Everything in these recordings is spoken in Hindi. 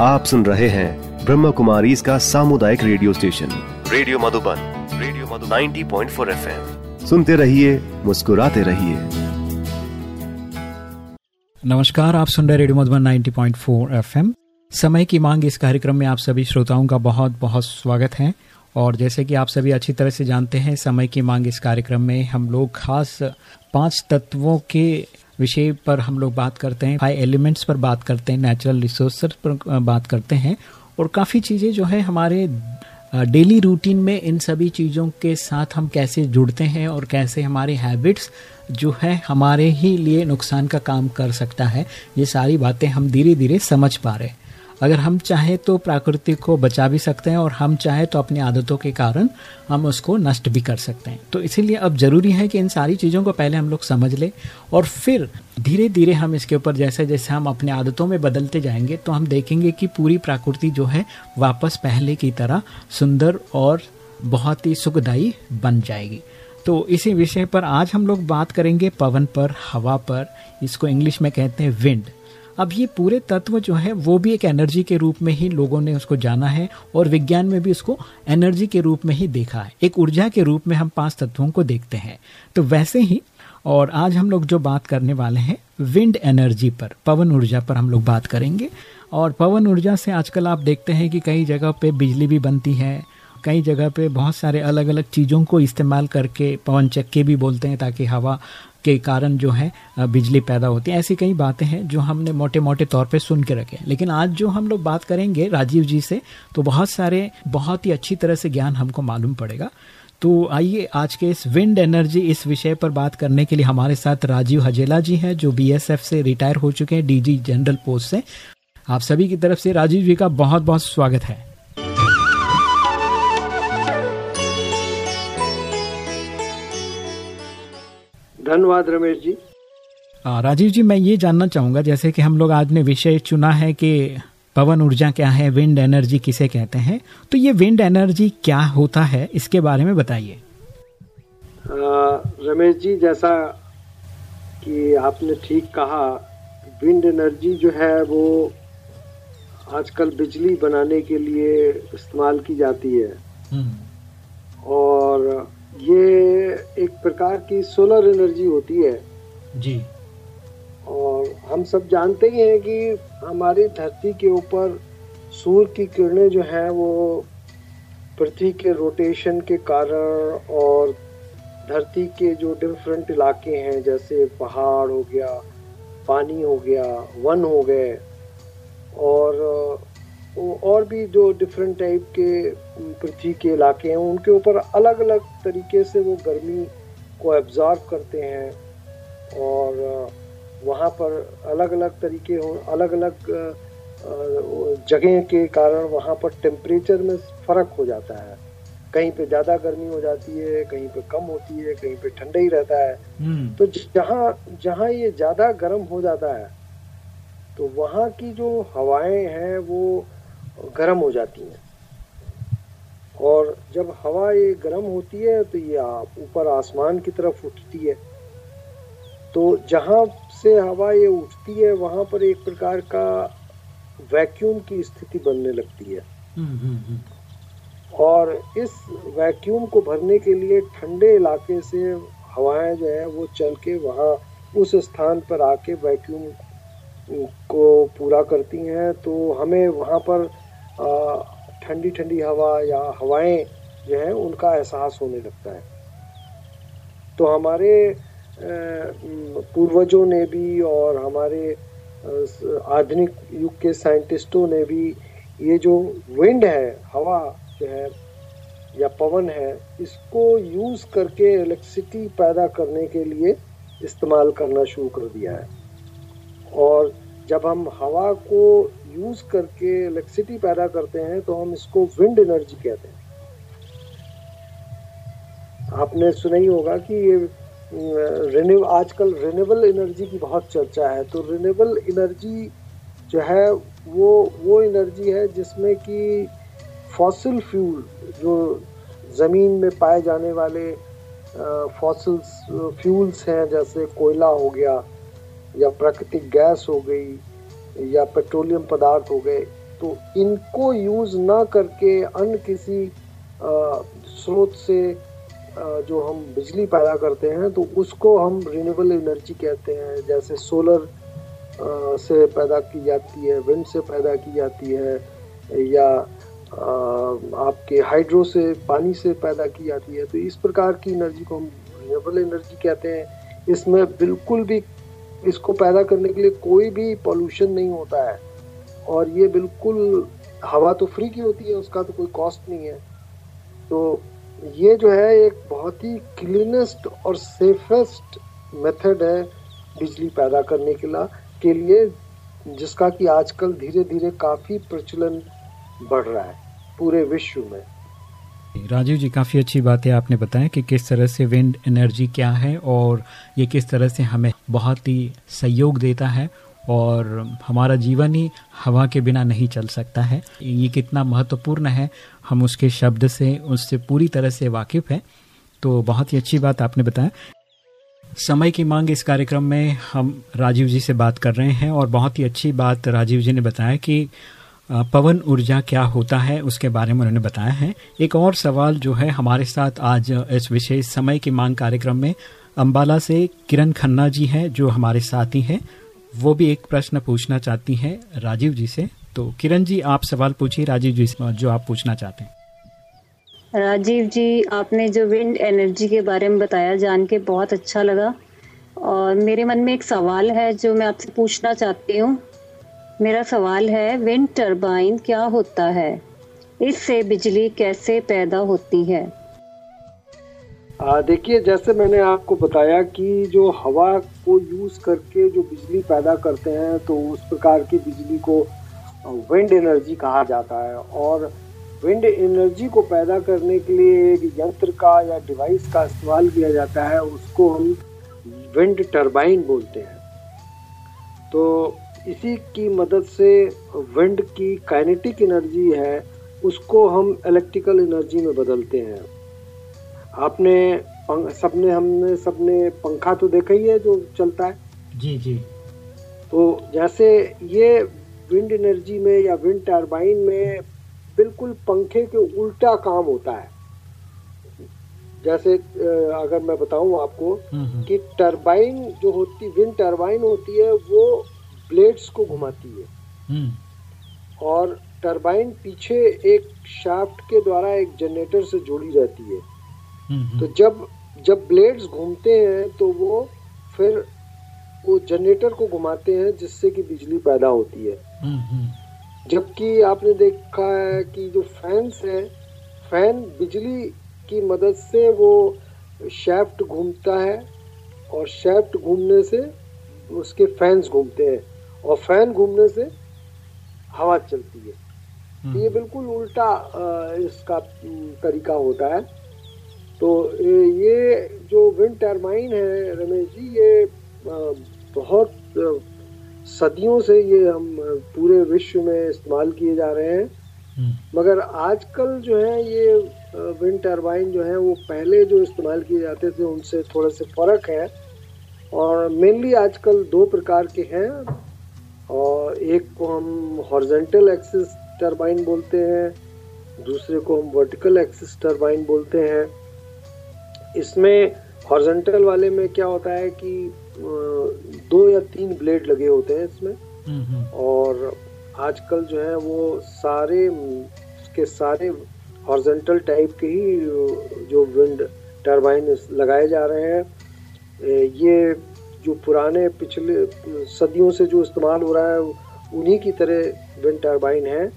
आप सुन रहे हैं ब्रह्म कुमारी इसका सामुदायिक radio station. Radio Madhuban radio Madhu 90.4 FM. सुनते रहिए मुस्कुराते रहिए। नमस्कार आप सुन रहे रेडियो मधुबन 90.4 एफएम। समय की मांग इस कार्यक्रम में आप सभी श्रोताओं का बहुत बहुत स्वागत है। और जैसे कि आप सभी अच्छी तरह से जानते हैं समय की मांग इस कार्यक्रम में हम लोग खास पाँच तत्वों के विषय पर हम लोग बात करते हैं हाई एलिमेंट्स पर बात करते हैं नेचुरल रिसोर्स पर बात करते हैं और काफ़ी चीज़ें जो है हमारे डेली रूटीन में इन सभी चीज़ों के साथ हम कैसे जुड़ते हैं और कैसे हमारे हैबिट्स जो है हमारे ही लिए नुकसान का काम कर सकता है, ये सारी बातें हम धीरे धीरे समझ पा रहे हैं। अगर हम चाहें तो प्रकृति को बचा भी सकते हैं और हम चाहें तो अपनी आदतों के कारण हम उसको नष्ट भी कर सकते हैं। तो इसीलिए अब ज़रूरी है कि इन सारी चीज़ों को पहले हम लोग समझ लें और फिर धीरे धीरे हम इसके ऊपर जैसे जैसे हम अपने आदतों में बदलते जाएँगे तो हम देखेंगे कि पूरी प्रकृति जो है वापस पहले की तरह सुंदर और बहुत ही सुखदायी बन जाएगी। तो इसी विषय पर आज हम लोग बात करेंगे पवन पर, हवा पर, इसको इंग्लिश में कहते हैं विंड। अब ये पूरे तत्व जो है, वो भी एक एनर्जी के रूप में ही लोगों ने उसको जाना है और विज्ञान में भी उसको एनर्जी के रूप में ही देखा है। एक ऊर्जा के रूप में हम पाँच तत्वों को देखते हैं। तो वैसे ही, और आज हम लोग जो बात करने वाले हैं विंड एनर्जी पर, पवन ऊर्जा पर हम लोग बात करेंगे। और पवन ऊर्जा से आजकल आप देखते हैं कि कई जगह पे बिजली भी बनती है, कई जगह पे बहुत सारे अलग अलग चीज़ों को इस्तेमाल करके पवन चक्के भी बोलते हैं ताकि हवा के कारण जो है बिजली पैदा होती है। ऐसी कई बातें हैं जो हमने मोटे मोटे तौर पे सुन के रखे लेकिन आज जो हम लोग बात करेंगे राजीव जी से तो बहुत सारे, बहुत ही अच्छी तरह से ज्ञान हमको मालूम पड़ेगा। तो आइए आज के इस विंड एनर्जी इस विषय पर बात करने के लिए हमारे साथ राजीव हजेला जी हैं, जो बीएसएफ से रिटायर हो चुके हैं डीजी जनरल पोस्ट से। आप सभी की तरफ़ से राजीव जी का बहुत बहुत स्वागत है। धन्यवाद रमेश जी। राजीव जी मैं ये जानना चाहूँगा जैसे कि हम लोग आज ने विषय चुना है कि पवन ऊर्जा क्या है विंड एनर्जी किसे कहते हैं। तो ये विंड एनर्जी क्या होता है इसके बारे में बताइए। रमेश जी जैसा कि आपने ठीक कहा विंड एनर्जी जो है वो आजकल बिजली बनाने के लिए इस्तेमाल की जाती है। हम्म। और ये एक प्रकार की सोलर एनर्जी होती है। जी। और हम सब जानते ही हैं कि हमारी धरती के ऊपर सूर्य की किरणें जो हैं वो पृथ्वी के रोटेशन के कारण और धरती के जो डिफरेंट इलाके हैं जैसे पहाड़ हो गया पानी हो गया वन हो गए और और भी जो डिफरेंट टाइप के पृथ्वी के इलाके हैं उनके ऊपर अलग अलग तरीके से वो गर्मी को एब्जॉर्व करते हैं और वहाँ पर अलग अलग तरीके हो अलग अलग जगह के कारण वहाँ पर टेम्परेचर में फ़र्क हो जाता है। कहीं पे ज़्यादा गर्मी हो जाती है कहीं पे कम होती है कहीं पे ठंडा ही रहता है। हम्म। तो जहाँ जहाँ ये ज़्यादा गर्म हो जाता है तो वहाँ की जो हवाएँ हैं वो गर्म हो जाती हैं। और जब हवा ये गर्म होती है तो ये ऊपर आसमान की तरफ़ उठती है। तो जहाँ से हवा ये उठती है वहाँ पर एक प्रकार का वैक्यूम की स्थिति बनने लगती है। हम्म, हम्म, हम्म। और इस वैक्यूम को भरने के लिए ठंडे इलाके से हवाएँ जो है वो चल के वहाँ उस स्थान पर आके वैक्यूम को पूरा करती हैं। तो हमें वहाँ पर ठंडी ठंडी हवा या हवाएँ जो है, उनका एहसास होने लगता है। तो हमारे पूर्वजों ने भी और हमारे आधुनिक युग के साइंटिस्टों ने भी ये जो विंड है, हवा जो है, या पवन है, इसको यूज़ करके इलेक्ट्रिसिटी पैदा करने के लिए इस्तेमाल करना शुरू कर दिया है। और जब हम हवा को यूज़ करके इलेक्ट्रिसिटी पैदा करते हैं तो हम इसको विंड एनर्जी कहते हैं। आपने सुना ही होगा कि ये रिन्यू आजकल रिन्यूएबल एनर्जी की बहुत चर्चा है तो रिन्यूएबल एनर्जी जो है, वो वो एनर्जी है जिसमें कि फॉसिल फ्यूल जो ज़मीन में पाए जाने वाले फॉसिल्स फ्यूल्स हैं, जैसे कोयला हो गया या प्राकृतिक गैस हो गई या पेट्रोलियम पदार्थ हो गए तो इनको यूज़ ना करके अन्य किसी स्रोत से जो हम बिजली पैदा करते हैं तो उसको हम रिन्यूएबल एनर्जी कहते हैं, जैसे सोलर से पैदा की जाती है विंड से पैदा की जाती है, या आपके हाइड्रो से, पानी से पैदा की जाती है तो इस प्रकार की एनर्जी को हम रिन्यूएबल एनर्जी कहते हैं। इसमें बिल्कुल भी इसको पैदा करने के लिए कोई भी पॉल्यूशन नहीं होता है। और ये बिल्कुल हवा तो फ्री की होती है, उसका तो कोई कॉस्ट नहीं है। तो ये जो है, एक बहुत ही क्लीनेस्ट और सेफेस्ट मेथड है बिजली पैदा करने के लिए के लिए, जिसका कि आजकल धीरे धीरे काफ़ी प्रचलन बढ़ रहा है, पूरे विश्व में। राजीव जी, काफ़ी अच्छी बात है आपने बताया कि किस तरह से विंड एनर्जी क्या है और ये किस तरह से हमें बहुत ही सहयोग देता है और हमारा जीवन ही हवा के बिना नहीं चल सकता है। ये कितना महत्वपूर्ण है, हम उसके शब्द से, उससे पूरी तरह से वाकिफ हैं। तो बहुत ही अच्छी बात आपने बताया। समय की मांग इस कार्यक्रम में हम राजीव जी से बात कर रहे हैं और बहुत ही अच्छी बात राजीव जी ने बताया कि पवन ऊर्जा क्या होता है, उसके बारे में उन्होंने बताया है। एक और सवाल जो है हमारे साथ आज इस विशेष समय की मांग कार्यक्रम में अंबाला से किरण खन्ना जी हैं, जो हमारे साथी हैं। वो भी एक प्रश्न पूछना चाहती हैं राजीव जी से। तो किरण जी, आप सवाल पूछिए, राजीव जी से जो आप पूछना चाहते हैं। राजीव जी, आपने जो विंड एनर्जी के बारे में बताया, जान के बहुत अच्छा लगा। और मेरे मन में एक सवाल है जो मैं आपसे पूछना चाहती हूँ। मेरा सवाल है विंड टरबाइन क्या होता है? इससे बिजली कैसे पैदा होती है? देखिए, जैसे मैंने आपको बताया कि जो हवा को यूज़ करके जो बिजली पैदा करते हैं तो उस प्रकार की बिजली को विंड एनर्जी कहा जाता है। और विंड एनर्जी को पैदा करने के लिए एक यंत्र का या डिवाइस का इस्तेमाल किया जाता है, उसको हम विंड टरबाइन बोलते हैं। तो इसी की मदद से विंड की काइनेटिक एनर्जी है उसको हम इलेक्ट्रिकल एनर्जी में बदलते हैं। आपने सबने हमने सबने पंखा तो देखा ही है जो चलता है? जी जी। तो जैसे ये विंड एनर्जी में या विंड टर्बाइन में बिल्कुल पंखे के उल्टा काम होता है। जैसे अगर मैं बताऊँ आपको हम्म, हम्म। कि टरबाइन जो होती विंड टरबाइन होती है वो ब्लेड्स को घुमाती है। हम्म। और टरबाइन पीछे एक शाफ्ट के द्वारा एक जनरेटर से जोड़ी रहती है। तो जब जब ब्लेड्स घूमते हैं तो वो फिर वो जनरेटर को घुमाते हैं जिससे कि बिजली पैदा होती है। जबकि आपने देखा है कि जो फैंस है फ़ैन बिजली की मदद से वो शेफ्ट घूमता है और शेफ्ट घूमने से उसके फैंस घूमते हैं। और फ़ैन घूमने से हवा चलती है। तो ये हम्म। बिल्कुल उल्टा इसका तरीका होता है। तो ये जो विंड टर्बाइन है रमेश जी ये बहुत सदियों से ये हम पूरे विश्व में इस्तेमाल किए जा रहे हैं। हम्म। मगर आजकल जो है ये विंड टर्बाइन जो है वो पहले जो इस्तेमाल किए जाते थे उनसे थोड़ा से फ़र्क है। और मेनली आजकल दो प्रकार के हैं। और एक को हम हॉर्जेंटल एक्सिस टर्बाइन बोलते हैं दूसरे को हम वर्टिकल एक्सिस टर्बाइन बोलते हैं। इसमें हॉर्जेंटल वाले में क्या होता है कि दो या तीन ब्लेड लगे होते हैं इसमें। और आजकल जो है वो सारे के सारे हॉर्जेंटल टाइप के ही जो विंड टर्बाइन लगाए जा रहे हैं। ये जो पुराने पिछले, सदियों से जो इस्तेमाल हो रहा है उन्हीं की तरह विंड टर्बाइन है।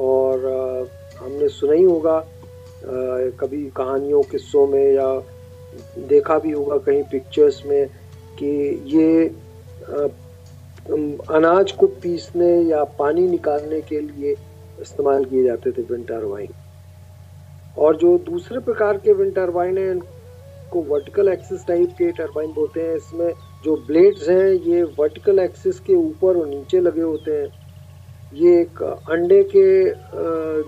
और हमने सुना ही होगा कभी कहानियों, किस्सों में या देखा भी होगा कहीं पिक्चर्स में कि ये अनाज को पीसने या पानी निकालने के लिए इस्तेमाल किए जाते थे विंड टर्बाइन। और जो दूसरे प्रकार के विंड टर्बाइन हैं, इनको वर्टिकल एक्सिस टाइप के टर्बाइन बोलते हैं। इसमें जो ब्लेड्स हैं ये वर्टिकल एक्सिस के ऊपर और नीचे लगे होते हैं ये एक अंडे के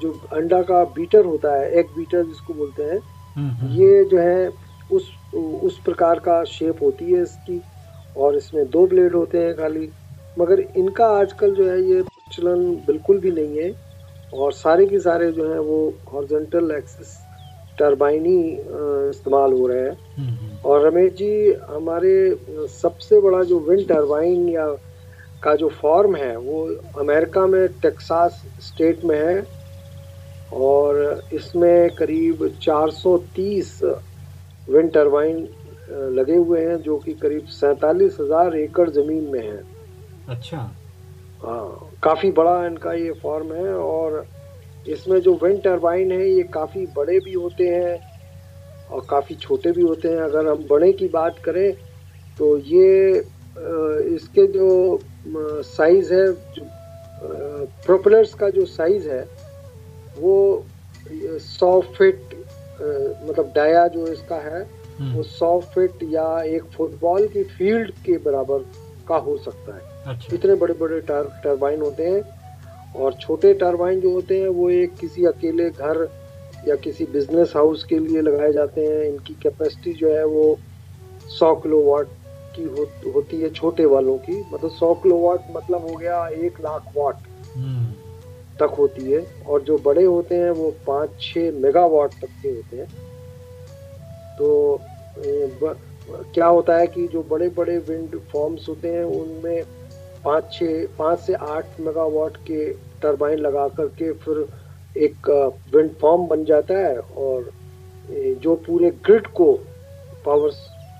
जो अंडा का बीटर होता है एग बीटर जिसको बोलते हैं हम्म, हम्म। ये जो है उस उस प्रकार का शेप होती है इसकी और इसमें दो ब्लेड होते हैं खाली मगर इनका आजकल जो है ये प्रचलन बिल्कुल भी नहीं है और सारे के सारे जो है वो हॉर्जेंटल एक्सिस टर्बाइन इस्तेमाल हो रहे हैं। हम्म, हम्म। और रमेश जी हमारे सबसे बड़ा जो विंड टर्बाइन या का जो फॉर्म है वो अमेरिका में टेक्सास स्टेट में है। और इसमें करीब 430 विंड टर्बाइन लगे हुए हैं जो कि करीब सैतालीस हज़ार एकड़ ज़मीन में है। अच्छा। हाँ काफ़ी बड़ा इनका ये फॉर्म है। और इसमें जो विंड टर्बाइन है ये काफ़ी बड़े भी होते हैं और काफ़ी छोटे भी होते हैं। अगर हम बड़े की बात करें तो ये इसके जो साइज़ है जो प्रोपेलर्स का जो साइज़ है वो सौ फिट मतलब डाया जो इसका है हम्म। वो सौ फिट या एक फुटबॉल की फ़ील्ड के बराबर का हो सकता है। अच्छा। इतने बड़े बड़े टर्बाइन होते हैं। और छोटे टरबाइन जो होते हैं वो एक किसी अकेले घर या किसी बिज़नेस हाउस के लिए लगाए जाते हैं। इनकी कैपेसिटी जो है वो 100 किलोवाट की हो, होती है छोटे वालों की। मतलब 100 किलोवाट मतलब हो गया एक लाख वाट हम्म, तक होती है। और जो बड़े होते हैं वो पाँच छः मेगावाट तक के होते हैं। तो ब, क्या होता है कि जो बड़े बड़े विंड फॉर्म्स होते हैं उनमें पाँच छः पाँच से आठ मेगावाट के टरबाइन लगा करके फिर एक विंड फॉर्म बन जाता है और जो पूरे ग्रिड को पावर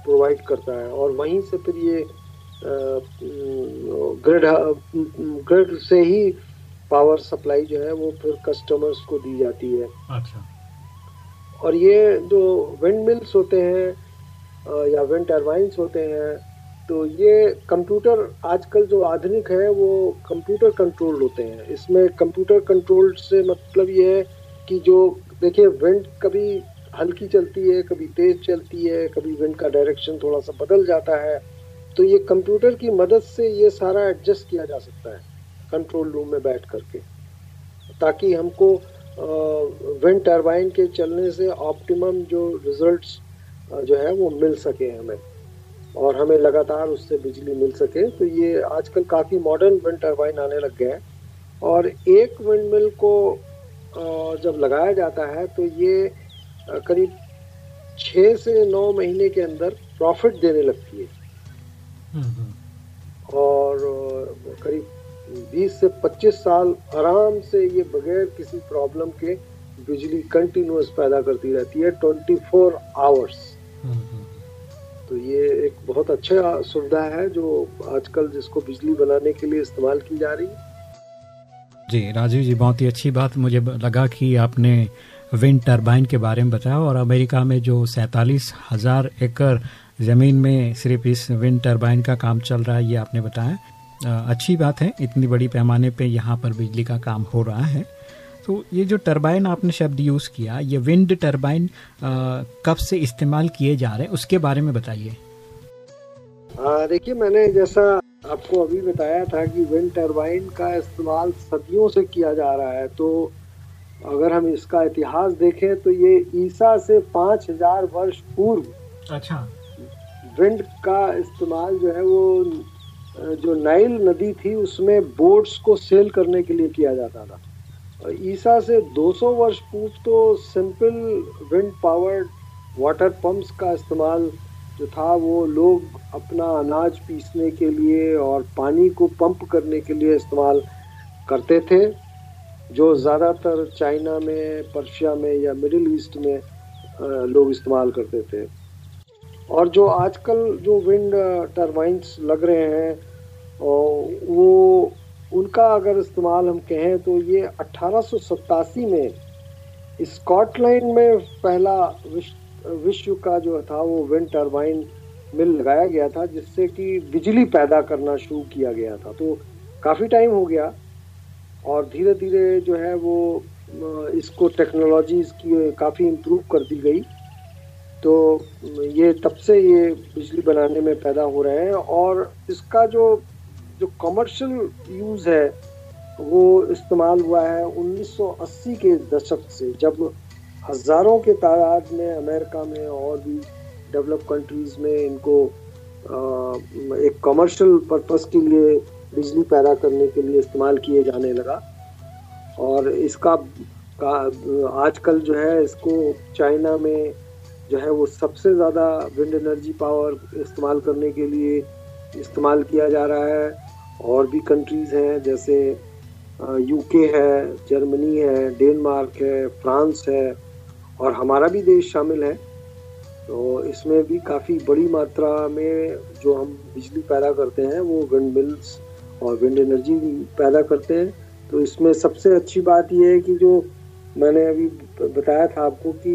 प्रोवाइड करता है और वहीं से फिर ये ग्रिड ग्रिड से ही पावर सप्लाई जो है वो फिर कस्टमर्स को दी जाती है। अच्छा। और ये जो विंड मिल्स होते हैं या विंड टर्बाइंस होते हैं तो ये कंप्यूटर आजकल जो आधुनिक है, वो कंप्यूटर कंट्रोल्ड होते हैं। इसमें कंप्यूटर कंट्रोल्ड से मतलब ये है कि जो, देखिए, विंड कभी हल्की चलती है, कभी तेज चलती है, कभी विंड का डायरेक्शन थोड़ा सा बदल जाता है तो ये कंप्यूटर की मदद से ये सारा एडजस्ट किया जा सकता है कंट्रोल रूम में बैठ करके, ताकि हमको विंड टरबाइन के चलने से ऑप्टिमम जो रिजल्ट्स जो है वो मिल सके हमें। और हमें लगातार उससे बिजली मिल सके। तो ये आजकल काफ़ी मॉडर्न विंड टरबाइन आने लग गए हैं। और एक विंड मिल को जब लगाया जाता है तो ये करीब छः से नौ महीने के अंदर प्रॉफिट देने लगती है। और करीब 20 से 25 साल आराम से ये बगैर किसी प्रॉब्लम के बिजली कंटिन्यूस पैदा करती रहती है 24 आवर्स हम्म, हम्म। तो ये एक बहुत अच्छा सुविधा है जो आजकल जिसको बिजली बनाने के लिए इस्तेमाल की जा रही है। जी, राजीव जी, बहुत ही अच्छी बात मुझे लगा कि आपने विंड टरबाइन के बारे में बताया और अमेरिका में जो सैतालीस हज़ार एकड़ ज़मीन में सिर्फ़ इस विंड टरबाइन का काम चल रहा है, ये आपने बताया। अच्छी बात है, इतनी बड़ी पैमाने पे यहाँ पर बिजली का काम हो रहा है। तो ये जो टरबाइन आपने शब्द यूज़ किया ये विंड टरबाइन कब से इस्तेमाल किए जा रहे हैं उसके बारे में बताइए। देखिए मैंने जैसा आपको अभी बताया था कि विंड टरबाइन का इस्तेमाल सदियों से किया जा रहा है तो अगर हम इसका इतिहास देखें तो ये ईसा से पाँच हज़ार वर्ष पूर्व अच्छा। विंड का इस्तेमाल जो है वो जो नाइल नदी थी उसमें बोट्स को सेल करने के लिए किया जाता था। ईसा से 200 वर्ष पूर्व तो simple wind powered water pumps का इस्तेमाल जो था, वो लोग अपना अनाज पीसने के लिए और पानी को पंप करने के लिए इस्तेमाल करते थे, जो ज़्यादातर चाइना में, पर्शिया में या मिडिल ईस्ट में लोग इस्तेमाल करते थे। और जो आजकल जो विंड टरबाइंस लग रहे हैं वो उनका अगर इस्तेमाल हम कहें तो ये अठारह में स्कॉटलैंड में पहला विश्व विश्व का जो था वो विंड टरबाइन मिल लगाया गया था, जिससे कि बिजली पैदा करना शुरू किया गया था। तो काफ़ी टाइम हो गया और धीरे धीरे जो है वो इसको टेक्नोलॉजीज़ की काफ़ी इम्प्रूव कर दी गई। तो ये तब से ये बिजली बनाने में पैदा हो रहे हैं और इसका जो जो कमर्शियल यूज़ है वो इस्तेमाल हुआ है 1980 के दशक से जब हज़ारों के तादाद में अमेरिका में और भी डेवलप कंट्रीज़ में इनको अ, एक कमर्शियल पर्पस के लिए बिजली पैदा करने के लिए इस्तेमाल किए जाने लगा। और इसका का आजकल जो है इसको चाइना में जो है वो सबसे ज़्यादा विंड एनर्जी पावर इस्तेमाल करने के लिए इस्तेमाल किया जा रहा है। और भी कंट्रीज़ हैं, जैसे यूके है जर्मनी है डेनमार्क है फ्रांस है, और हमारा भी देश शामिल है। तो इसमें भी काफ़ी बड़ी मात्रा में जो हम बिजली पैदा करते हैं, वो विंड मिल्स और विंड एनर्जी पैदा करते हैं। तो इसमें सबसे अच्छी बात यह है कि जो मैंने अभी बताया था आपको कि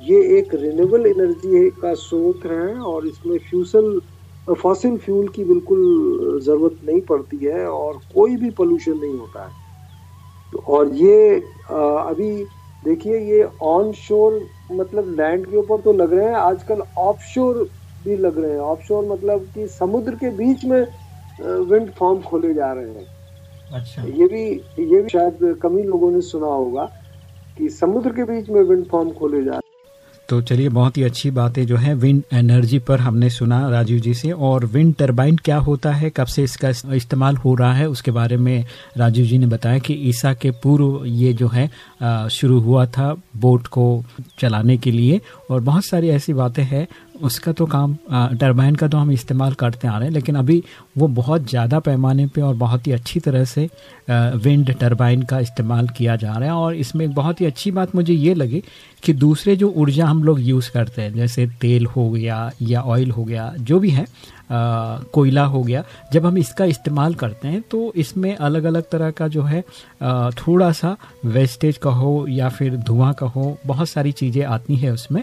ये एक रिन्यूएबल एनर्जी का स्रोत है और इसमें फ्यूसल फॉसिल फ्यूल की बिल्कुल ज़रूरत नहीं पड़ती है और कोई भी पोल्यूशन नहीं होता है। और ये अभी देखिए ये ऑन शोर मतलब लैंड के ऊपर तो लग रहे हैं आजकल ऑफ़ शोर भी लग रहे हैं। ऑफ़ शोर मतलब कि समुद्र के बीच में विंड फार्म खोले जा रहे हैं। अच्छा। ये भी ये भी शायद कम ही लोगों ने सुना होगा कि समुद्र के बीच में विंड फार्म खोले जा रहे हैं तो चलिए, बहुत ही अच्छी बातें जो है विंड एनर्जी पर हमने सुना राजीव जी से। और विंड टरबाइन क्या होता है, कब से इसका इस्तेमाल हो रहा है, उसके बारे में राजीव जी ने बताया कि ईसा के पूर्व ये जो है शुरू हुआ था बोट को चलाने के लिए। और बहुत सारी ऐसी बातें हैं उसका तो काम टरबाइन का तो हम इस्तेमाल करते आ रहे हैं लेकिन अभी वो बहुत ज़्यादा पैमाने पे और बहुत ही अच्छी तरह से विंड टरबाइन का इस्तेमाल किया जा रहा है। और इसमें एक बहुत ही अच्छी बात मुझे ये लगी कि दूसरे जो ऊर्जा हम लोग यूज़ करते हैं जैसे तेल हो गया या ऑयल हो गया जो भी है कोयला हो गया जब हम इसका इस्तेमाल करते हैं तो इसमें अलग अलग तरह का जो है आ, थोड़ा सा वेस्टेज का हो या फिर धुआँ का हो बहुत सारी चीज़ें आती हैं उसमें।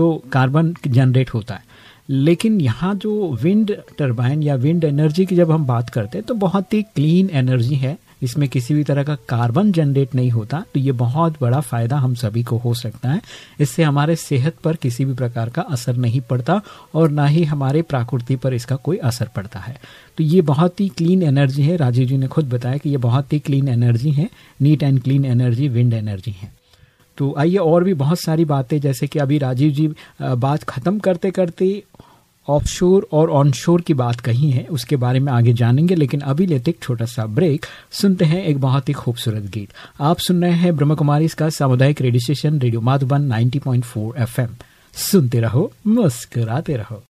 तो कार्बन जनरेट होता है। लेकिन यहाँ जो विंड टरबाइन या विंड एनर्जी की जब हम बात करते हैं तो बहुत ही क्लीन एनर्जी है। इसमें किसी भी तरह का कार्बन जनरेट नहीं होता। तो ये बहुत बड़ा फ़ायदा हम सभी को हो सकता है। इससे हमारे सेहत पर किसी भी प्रकार का असर नहीं पड़ता और ना ही हमारे प्रकृति पर इसका कोई असर पड़ता है। तो ये बहुत ही क्लीन एनर्जी है। राजीव जी ने खुद बताया कि ये बहुत ही क्लीन एनर्जी है। Neat and clean energy wind energy है। तो आइए और भी बहुत सारी बातें, जैसे कि अभी राजीव जी बात खत्म करते करते ऑफशोर और ऑनशोर की बात कही है, उसके बारे में आगे जानेंगे, लेकिन अभी लेते एक छोटा सा ब्रेक सुनते हैं एक बहुत ही खूबसूरत गीत। आप सुन रहे हैं ब्रह्म कुमारी इसका सामुदायिक radio station radio Madhuban 90.4 FM. सुनते रहो, मुस्कुराते रहो।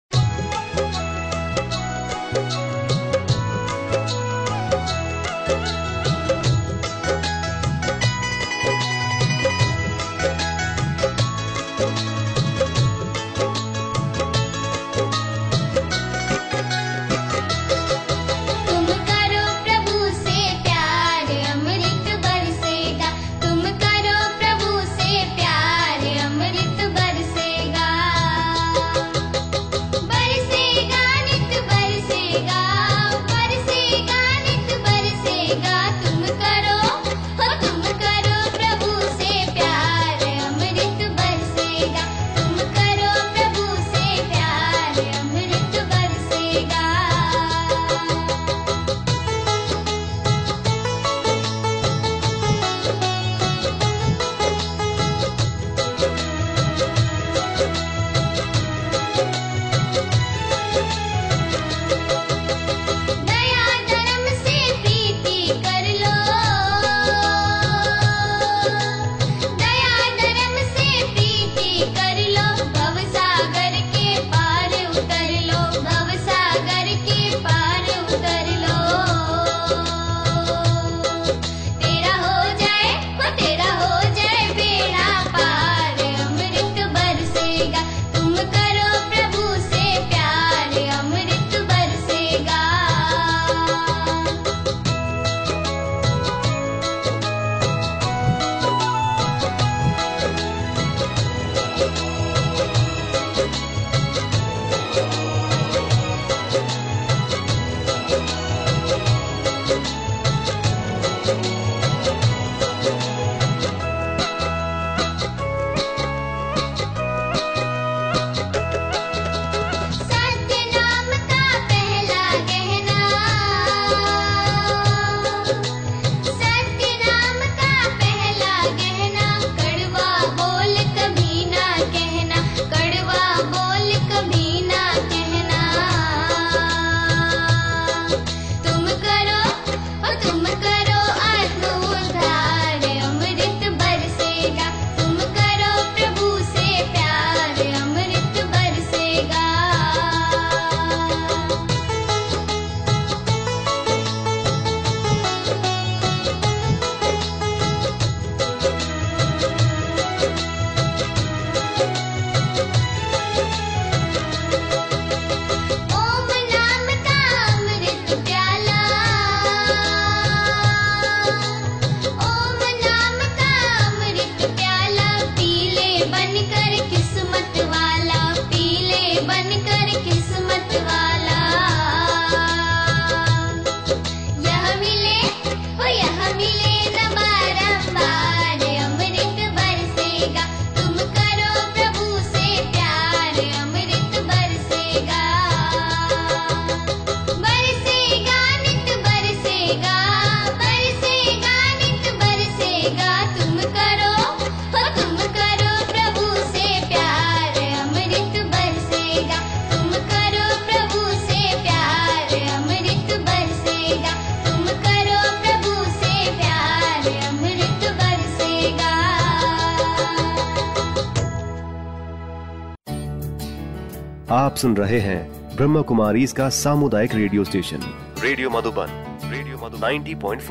आप सुन रहे हैं ब्रह्म कुमारी इसका सामुदायिक radio station. Radio Madhuban radio Madhu 90.4 point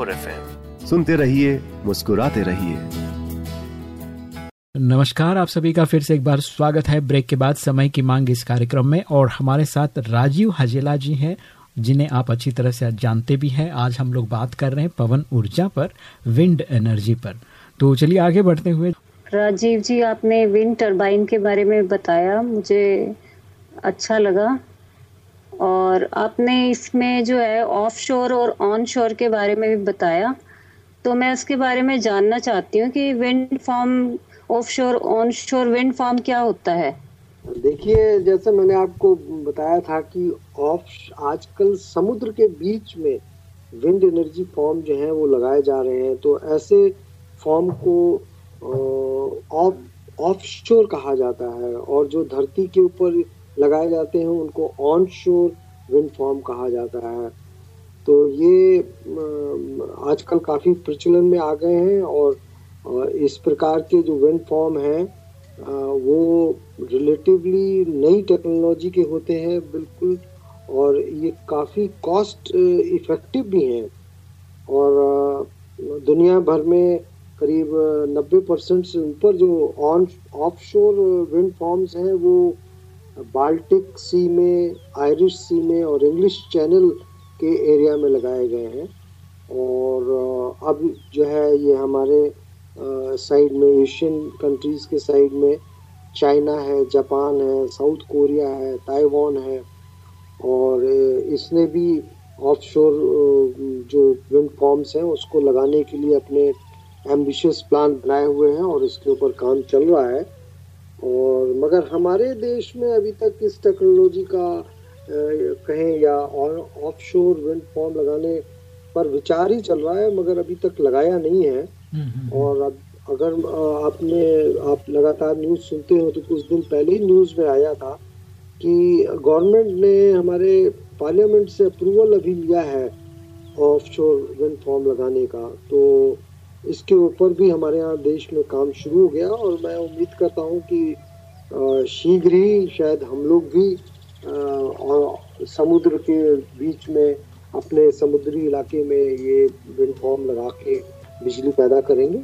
सुनते रहिए मुस्कुराते रहिए। नमस्कार आप सभी का फिर से एक बार स्वागत है। ब्रेक के बाद समय की मांग इस कार्यक्रम में और हमारे साथ राजीव हजेला जी हैं जिन्हें आप अच्छी तरह से जानते भी हैं। आज हम लोग बात कर रहे हैं पवन ऊर्जा पर विंड एनर्जी पर। तो चलिए आगे बढ़ते हुए। राजीव जी आपने विंड टरबाइन के बारे में बताया। मुझे अच्छा लगा। और आपने इसमें जो है ऑफ़ शोर और ऑन शोर के बारे में भी बताया। तो मैं उसके बारे में जानना चाहती हूँ कि wind farm offshore onshore wind farm क्या होता है? देखिए, जैसे मैंने आपको बताया था कि ऑफ़ आजकल समुद्र के बीच में विंड एनर्जी फॉर्म जो है वो लगाए जा रहे हैं। तो ऐसे फॉर्म को ऑफ़ ऑफ़ कहा जाता है। और जो धरती के ऊपर लगाए जाते हैं, उनको ऑन शोर विंड फॉर्म कहा जाता है। तो ये आजकल काफ़ी प्रचलन में आ गए हैं और इस प्रकार के जो विंड फॉर्म हैं वो रिलेटिवली नई टेक्नोलॉजी के होते हैं, बिल्कुल, और ये काफ़ी कॉस्ट इफ़ेक्टिव भी हैं। और दुनिया भर में करीब 90 परसेंट से ऊपर जो on offshore wind farms हैं, वो बाल्टिक सी में, आयरिश सी में और इंग्लिश चैनल के एरिया में लगाए गए हैं। और अब जो है ये हमारे साइड में, एशियन कंट्रीज़ के साइड में चाइना है, जापान है, साउथ कोरिया है, ताइवान है। और इसने भी ऑफ़ शोर जो विंड फॉर्म्स हैं, उसको लगाने के लिए अपने एम्बिशियस प्लान बनाए हुए हैं और इसके ऊपर काम चल रहा है। और मगर हमारे देश में अभी तक इस टेक्नोलॉजी का कहें या ऑफ़ शोर विंड फॉर्म लगाने पर विचार ही चल रहा है मगर अभी तक लगाया नहीं है हम्म, हम्म, हम्म। और अब अगर आपने आप लगातार न्यूज़ सुनते हो तो कुछ दिन पहले ही न्यूज़ में आया था कि गवर्नमेंट ने हमारे पार्लियामेंट से अप्रूवल अभी लिया है ऑफ़ शोर विंड फॉर्म लगाने का तो इसके ऊपर भी हमारे यहाँ देश में काम शुरू हो गया और मैं उम्मीद करता हूँ कि शीघ्र ही शायद हम लोग भी और समुद्र के बीच में, अपने समुद्री इलाके में ये विंड फॉर्म लगा के बिजली पैदा करेंगे।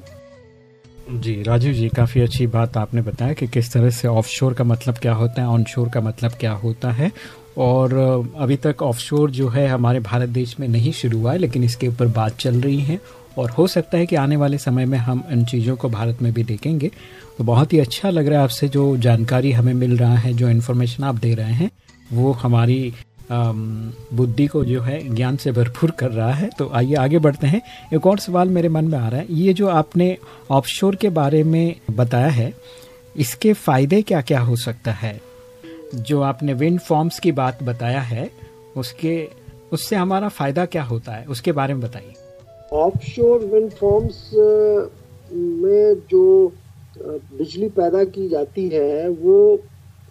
जी, राजीव जी, काफ़ी अच्छी बात आपने बताया कि किस तरह से ऑफशोर का मतलब क्या होता है ऑनशोर का मतलब क्या होता है। और, अभी तक ऑफशोर जो है हमारे भारत देश में नहीं शुरू हुआ है, लेकिन इसके ऊपर बात चल रही है। और हो सकता है कि आने वाले समय में हम इन चीज़ों को भारत में भी देखेंगे। तो बहुत ही अच्छा लग रहा है आपसे जो जानकारी हमें मिल रहा है, जो इन्फॉर्मेशन आप दे रहे हैं, वो हमारी बुद्धि को जो है ज्ञान से भरपूर कर रहा है। तो आइए आगे बढ़ते हैं। एक और सवाल मेरे मन में आ रहा है। ये जो आपने ऑफशोर के बारे में बताया है, इसके फ़ायदे क्या क्या हो सकता है? जो आपने विंड फॉर्म्स की बात बताया है, उसके, उससे हमारा फ़ायदा क्या होता है? उसके बारे में बताइए। ऑफशोर विंड फॉर्म्स में जो बिजली पैदा की जाती है वो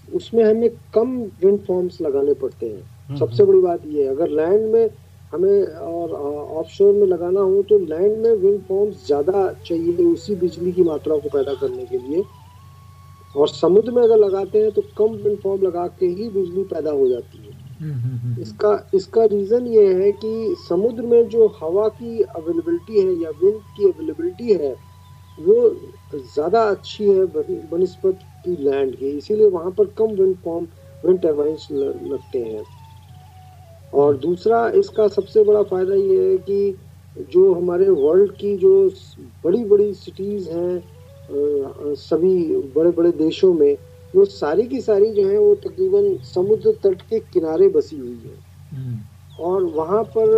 उसमें हमें कम विंड फॉर्म्स लगाने पड़ते हैं। हम्म, सबसे हम्म। बड़ी बात ये है अगर लैंड में हमें और ऑफशोर में लगाना हो तो लैंड में विंड फॉर्म्स ज़्यादा चाहिए उसी बिजली की मात्रा को पैदा करने के लिए। और समुद्र में अगर लगाते हैं तो कम विंड फॉर्म लगा के ही बिजली पैदा हो जाती है। इसका इसका रीजन ये है कि समुद्र में जो हवा की अवेलेबिलिटी है या विंड की अवेलेबिलिटी है, वो ज़्यादा अच्छी है बनस्पत की लैंड की। इसीलिए वहाँ पर कम विंड फॉर्म विंड टर्बाइंस लगते हैं। और दूसरा, इसका सबसे बड़ा फ़ायदा ये है कि जो हमारे वर्ल्ड की जो बड़ी बड़ी सिटीज़ हैं सभी बड़े बड़े देशों में वो सारी की सारी जो है वो तकरीबन समुद्र तट के किनारे बसी हुई है। हम्म। और वहाँ पर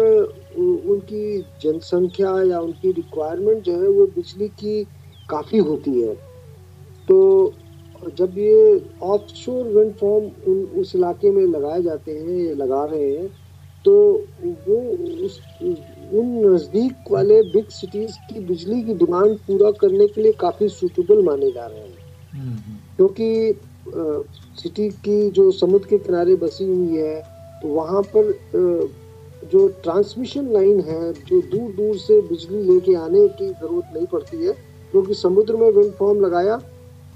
उनकी जनसंख्या या उनकी रिक्वायरमेंट जो है वो बिजली की काफ़ी होती है। तो जब ये ऑफ़ शोर विंड फॉर्म उन उस इलाके में लगाए जाते हैं या लगा रहे हैं तो वो उस उन नज़दीक वाले बिग सिटीज़ की बिजली की डिमांड पूरा करने के लिए काफ़ी सूटेबल माने जा रहे हैं। क्योंकि सिटी की जो समुद्र के किनारे बसी हुई है तो वहाँ पर जो ट्रांसमिशन लाइन है, जो दूर दूर से बिजली लेके आने की ज़रूरत नहीं पड़ती है, क्योंकि समुद्र में विंड फॉर्म लगाया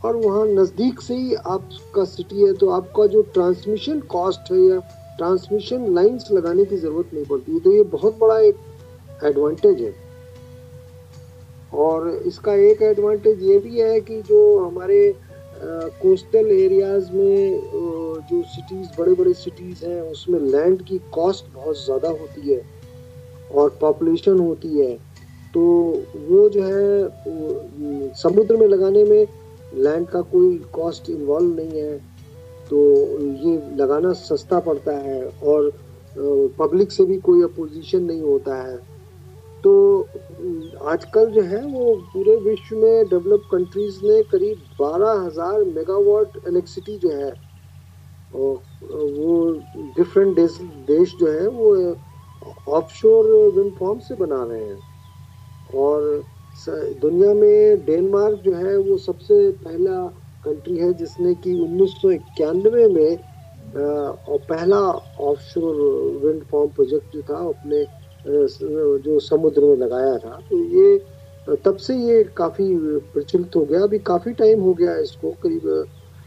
और वहाँ नज़दीक से ही आपका सिटी है तो आपका जो ट्रांसमिशन कॉस्ट है या ट्रांसमिशन लाइंस लगाने की ज़रूरत नहीं पड़ती तो ये बहुत बड़ा एक एडवांटेज है। और इसका एक एडवांटेज ये भी है कि जो हमारे कोस्टल एरियाज़ में जो सिटीज़ बड़े बड़े सिटीज़ हैं, उसमें लैंड की कॉस्ट बहुत ज़्यादा होती है और पॉपुलेशन होती है। तो वो जो है समुद्र में लगाने में लैंड का कोई कॉस्ट इन्वॉल्व नहीं है। तो ये लगाना सस्ता पड़ता है और पब्लिक से भी कोई अपोजिशन नहीं होता है। तो आजकल जो है वो पूरे विश्व में डेवलप कंट्रीज़ ने करीब बारह हज़ार मेगावाट इलेक्ट्रिसिटी जो है वो डिफरेंट देश, देश जो है वो ऑफशोर विंड फार्म से बना रहे हैं। और दुनिया में डेनमार्क जो है वो सबसे पहला कंट्री है जिसने कि उन्नीस सौ इक्यानवे में पहला ऑफशोर विंड फार्म प्रोजेक्ट जो था अपने जो समुद्र में लगाया था तो ये तब से ये काफ़ी प्रचलित हो गया। अभी काफ़ी टाइम हो गया इसको करीब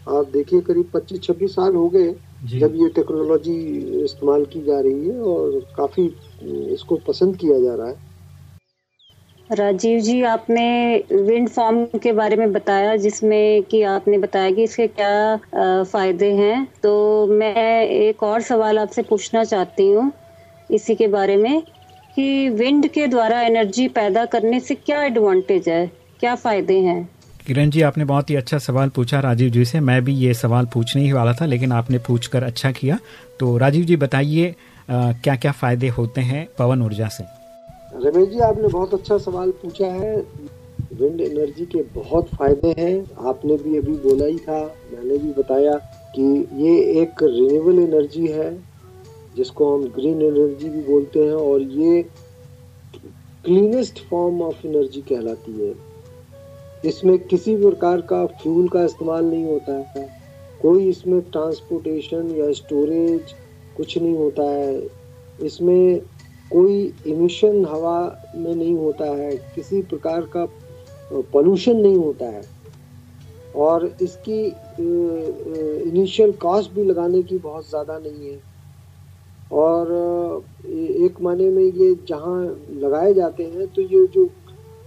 आप देखिए करीब 25-26 साल हो गए जब ये टेक्नोलॉजी इस्तेमाल की जा रही है और काफ़ी इसको पसंद किया जा रहा है। राजीव जी आपने विंड फार्म के बारे में बताया जिसमें कि आपने बताया कि इसके क्या फ़ायदे हैं। तो मैं एक और सवाल आपसे पूछना चाहती हूँ इसी के बारे में। कि विंड के द्वारा एनर्जी पैदा करने से क्या एडवांटेज है? क्या फ़ायदे हैं? किरण जी आपने बहुत ही अच्छा सवाल पूछा राजीव जी से। मैं भी ये सवाल पूछने ही वाला था लेकिन आपने पूछकर अच्छा किया। तो राजीव जी बताइए क्या क्या फ़ायदे होते हैं पवन ऊर्जा से? रमेश जी आपने बहुत अच्छा सवाल पूछा है। विंड एनर्जी के बहुत फ़ायदे हैं। आपने भी अभी बोला ही था मैंने भी बताया कि ये एक रिन्यूएबल एनर्जी है। जिसको हम ग्रीन एनर्जी भी बोलते हैं और ये क्लीनेस्ट फॉर्म ऑफ़ एनर्जी कहलाती है। इसमें किसी प्रकार का फ्यूल का इस्तेमाल नहीं होता है। कोई इसमें ट्रांसपोर्टेशन या स्टोरेज कुछ नहीं होता है। इसमें कोई इमिशन हवा में नहीं होता है। किसी प्रकार का पोल्यूशन नहीं होता है। और इसकी इनिशियल कॉस्ट भी लगाने की बहुत ज़्यादा नहीं है। और एक माने में ये जहाँ लगाए जाते हैं तो ये जो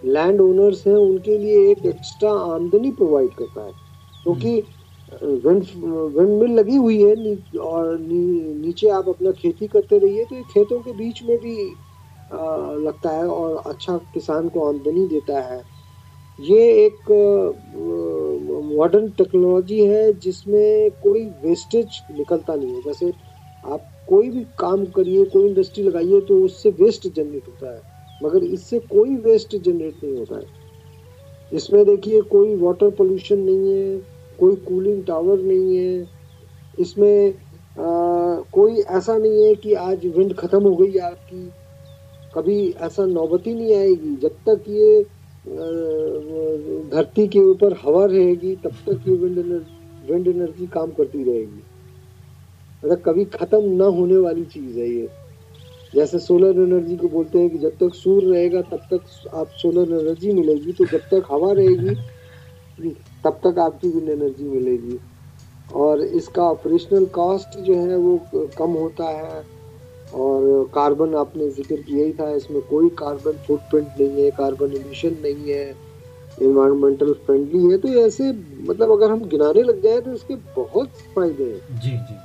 लैंड ओनर्स हैं उनके लिए एक एक्स्ट्रा आमदनी प्रोवाइड करता है। क्योंकि तो विंड विंड मिल लगी हुई है नी, और नी, नीचे आप अपना खेती करते रहिए तो खेतों के बीच में भी आ, लगता है और अच्छा किसान को आमदनी देता है। ये एक मॉडर्न टेक्नोलॉजी है जिसमें कोई वेस्टेज निकलता नहीं है। जैसे आप कोई भी काम करिए कोई इंडस्ट्री लगाइए तो उससे वेस्ट जनरेट होता है। मगर इससे कोई वेस्ट जनरेट नहीं होता है। इसमें देखिए कोई वाटर पोल्यूशन नहीं है कोई कूलिंग टावर नहीं है। इसमें आ, कोई ऐसा नहीं है कि आज विंड खत्म हो गई आपकी। कभी ऐसा नौबती नहीं आएगी। जब तक ये धरती के ऊपर हवा रहेगी तब तक ये विंड एनर्जी विंड एनर्जी काम करती रहेगी। मतलब कभी खत्म ना होने वाली चीज़ है ये। जैसे सोलर एनर्जी को बोलते हैं कि जब तक सूर्य रहेगा, तब तक आप सोलर एनर्जी मिलेगी तो जब तक हवा रहेगी, तब तक आपकी विंड एनर्जी मिलेगी। और इसका ऑपरेशनल कॉस्ट जो है वो कम होता है, और कार्बन आपने ज़िक्र किया ही था, इसमें कोई कार्बन फुटप्रिंट नहीं है कार्बन एमिशन नहीं है इन्वायरमेंटल फ्रेंडली है। तो ऐसे मतलब अगर हम गिनाने लग जाए तो इसके बहुत फ़ायदे हैं। जी जी।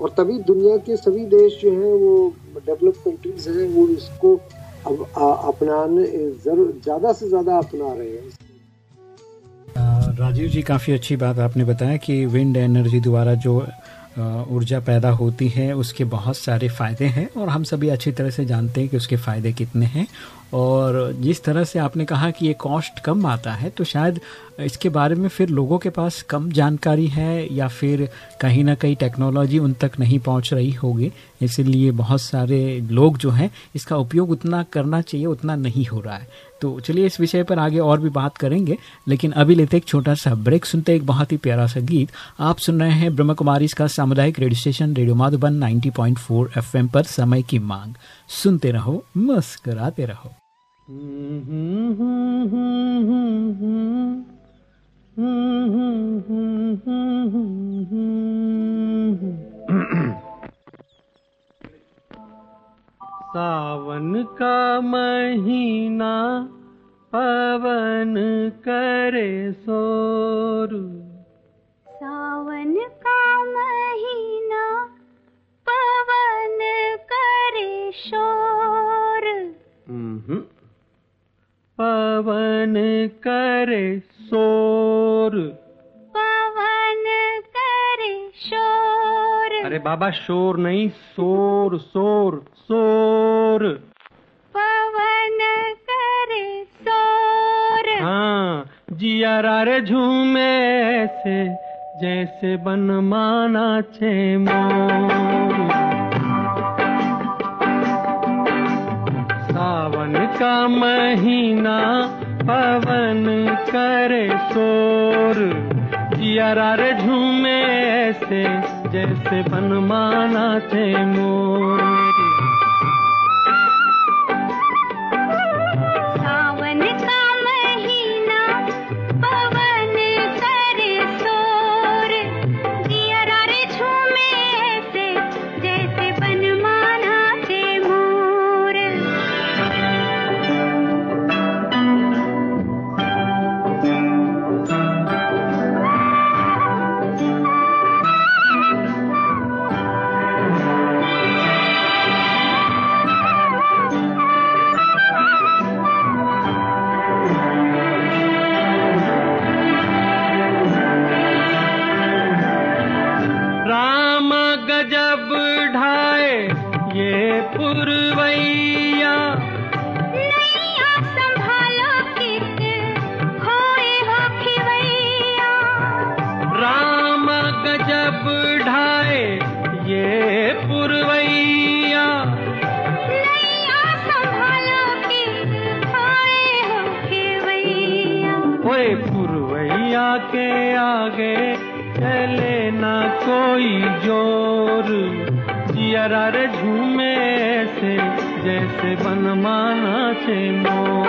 और तभी दुनिया के सभी देश जो हैं, वो डेवलप कंट्रीज़ हैं, वो इसको अब अपनाने ज़्यादा से ज़्यादा अपना रहे हैं। राजीव जी, काफ़ी अच्छी बात आपने बताया कि विंड एनर्जी द्वारा जो ऊर्जा पैदा होती है, उसके बहुत सारे फ़ायदे हैं और हम सभी अच्छी तरह से जानते हैं कि उसके फ़ायदे कितने हैं। और जिस तरह से आपने कहा कि ये कॉस्ट कम आता है तो शायद इसके बारे में फिर लोगों के पास कम जानकारी है या फिर कहीं ना कहीं टेक्नोलॉजी उन तक नहीं पहुँच रही होगी। इसीलिए बहुत सारे लोग जो हैं, इसका उपयोग उतना करना चाहिए, उतना नहीं हो रहा है। तो चलिए इस विषय पर आगे और भी बात करेंगे, लेकिन अभी लेते एक छोटा सा ब्रेक, सुनते एक बहुत ही प्यारा सा गीत। आप सुन रहे हैं ब्रह्म कुमारी का सामुदायिक radio station, radio Madhuban 90.4 point पर समय की मांग। सुनते रहो, मस्कराते रहो। हम्म सावन का महीना पवन करे सोर सावन का महीना पवन करे शोर। पवन करे सोर पवन अरे बाबा शोर नहीं शोर शोर शोर। पवन करे शोर। हाँ जिया रे झूमे से जैसे बन माना छे मोर। सावन का महीना पवन करे शोर। जिया रे झूमे ऐसे जैसे बनमाना थे मोर। जियरा रे झूमे से जैसे बनमाना से मोर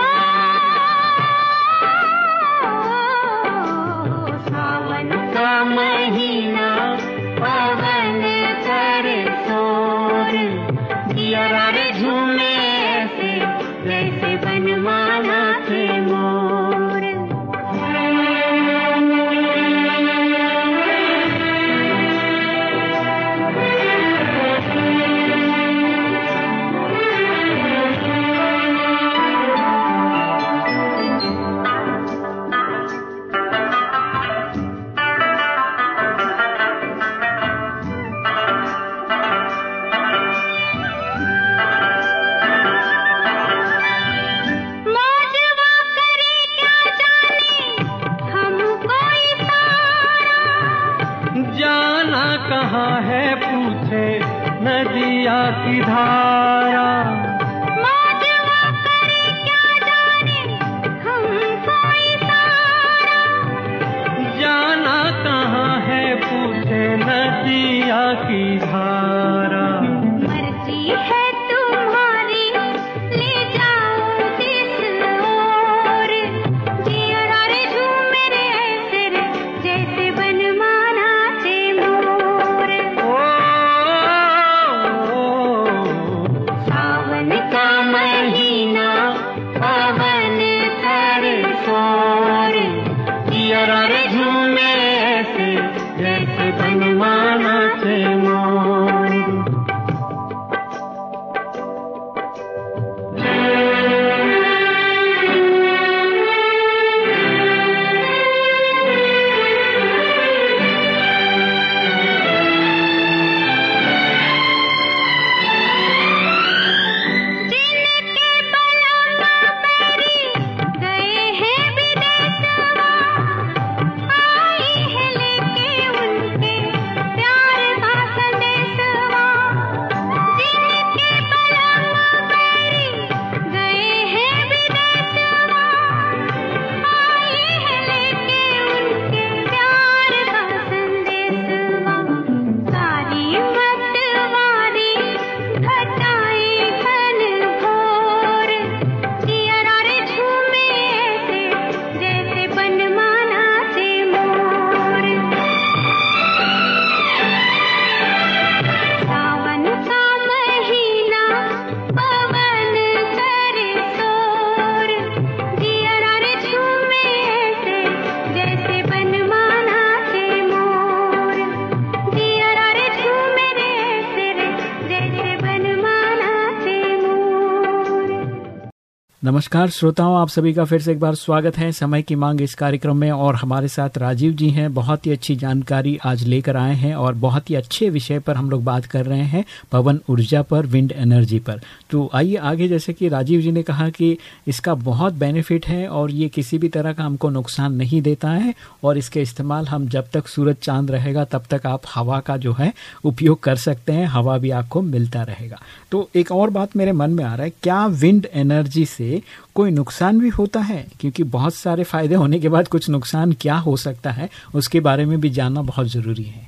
नमस्कार श्रोताओं, आप सभी का फिर से एक बार स्वागत है। समय की मांग इस कार्यक्रम में और हमारे साथ राजीव जी हैं। बहुत ही अच्छी जानकारी आज लेकर आए हैं और बहुत ही अच्छे विषय पर हम लोग बात कर रहे हैं पवन ऊर्जा पर, विंड एनर्जी पर। तो आइए आगे, जैसे कि राजीव जी ने कहा कि इसका बहुत बेनिफिट है और ये किसी भी तरह का हमको नुकसान नहीं देता है और इसके इस्तेमाल हम जब तक सूरज चाँद रहेगा, तब तक आप हवा का जो है उपयोग कर सकते हैं। हवा भी आपको मिलता रहेगा। तो एक और बात मेरे मन में आ रहा है, क्या विंड एनर्जी से कोई नुकसान भी होता है? क्योंकि बहुत सारे फ़ायदे होने के बाद कुछ नुकसान क्या हो सकता है उसके बारे में भी जानना बहुत ज़रूरी है।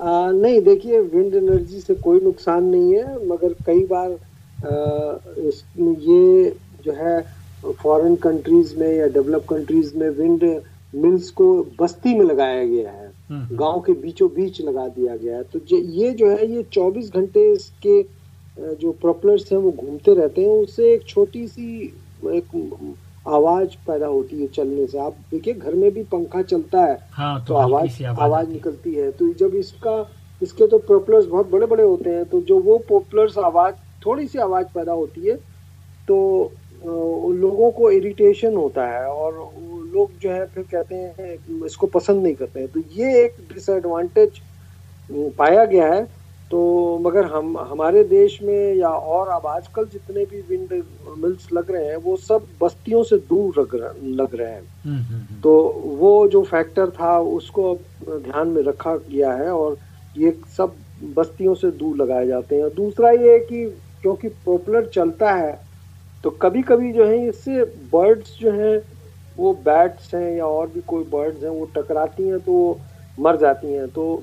आ, नहीं देखिए विंड एनर्जी से कोई नुकसान नहीं है मगर कई बार आ, इस, ये जो है फॉरेन कंट्रीज़ में या डेवलप कंट्रीज़ में विंड मिल्स को बस्ती में लगाया गया है। गाँव के बीचों बीच लगा दिया गया है। तो ये जो है ये 24 घंटे इसके जो प्रोपलर्स हैं वो घूमते रहते हैं उससे एक छोटी सी एक आवाज़ पैदा होती है चलने से। आप देखिए घर में भी पंखा चलता है हाँ, तो, तो आवाज़ आवाज़ निकलती है। तो जब इसका इसके तो प्रोपलर्स बहुत बड़े बड़े होते हैं तो जो वो पोपलर्स आवाज़ थोड़ी सी आवाज़ पैदा होती है तो लोगों को इरिटेशन होता है और लोग जो है फिर कहते हैं इसको पसंद नहीं करते हैं। तो ये एक डिसएडवांटेज पाया गया है। तो मगर हम हमारे देश में या और अब आजकल जितने भी विंड मिल्स लग रहे हैं वो सब बस्तियों से दूर लग रहे लग रहे हैं। हम्म, हम्म, हम्म। तो वो जो फैक्टर था उसको अब ध्यान में रखा गया है और ये सब बस्तियों से दूर लगाए जाते हैं। दूसरा ये है कि क्योंकि पॉपुलर चलता है तो कभी कभी जो है इससे बर्ड्स जो हैं वो बैट्स हैं या और भी कोई बर्ड्स हैं वो टकराती हैं तो मर जाती हैं। तो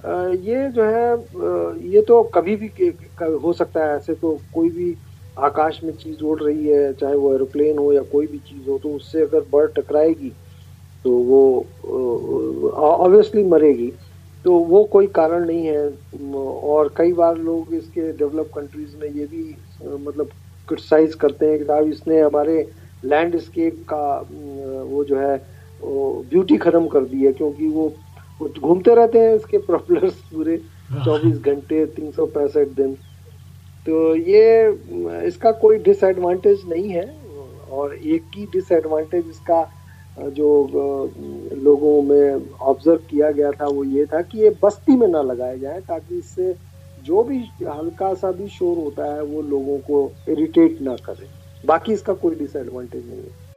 ये जो है ये तो कभी भी हो सकता है ऐसे तो कोई भी आकाश में चीज़ उड़ रही है, चाहे वो एरोप्लेन हो या कोई भी चीज़ हो तो उससे अगर बर्ड टकराएगी तो वो ऑब्वियसली मरेगी। तो वो कोई कारण नहीं है। और कई बार लोग इसके डेवलप कंट्रीज़ में ये भी मतलब क्रिटिसाइज करते हैं कि साहब इसने हमारे लैंडस्केप का वो जो है ब्यूटी खत्म कर दी है, क्योंकि वो घूमते रहते हैं इसके प्रॉब्लम्स पूरे हाँ। चौबीस घंटे तीन सौ पैंसठ दिन। तो ये इसका कोई डिसएडवांटेज नहीं है और एक ही डिसएडवांटेज इसका जो लोगों में ऑब्ज़र्व किया गया था वो ये था कि ये बस्ती में ना लगाए जाए ताकि इससे जो भी हल्का सा भी शोर होता है वो लोगों को इरिटेट ना करे। बाकी इसका कोई डिसएडवांटेज नहीं है।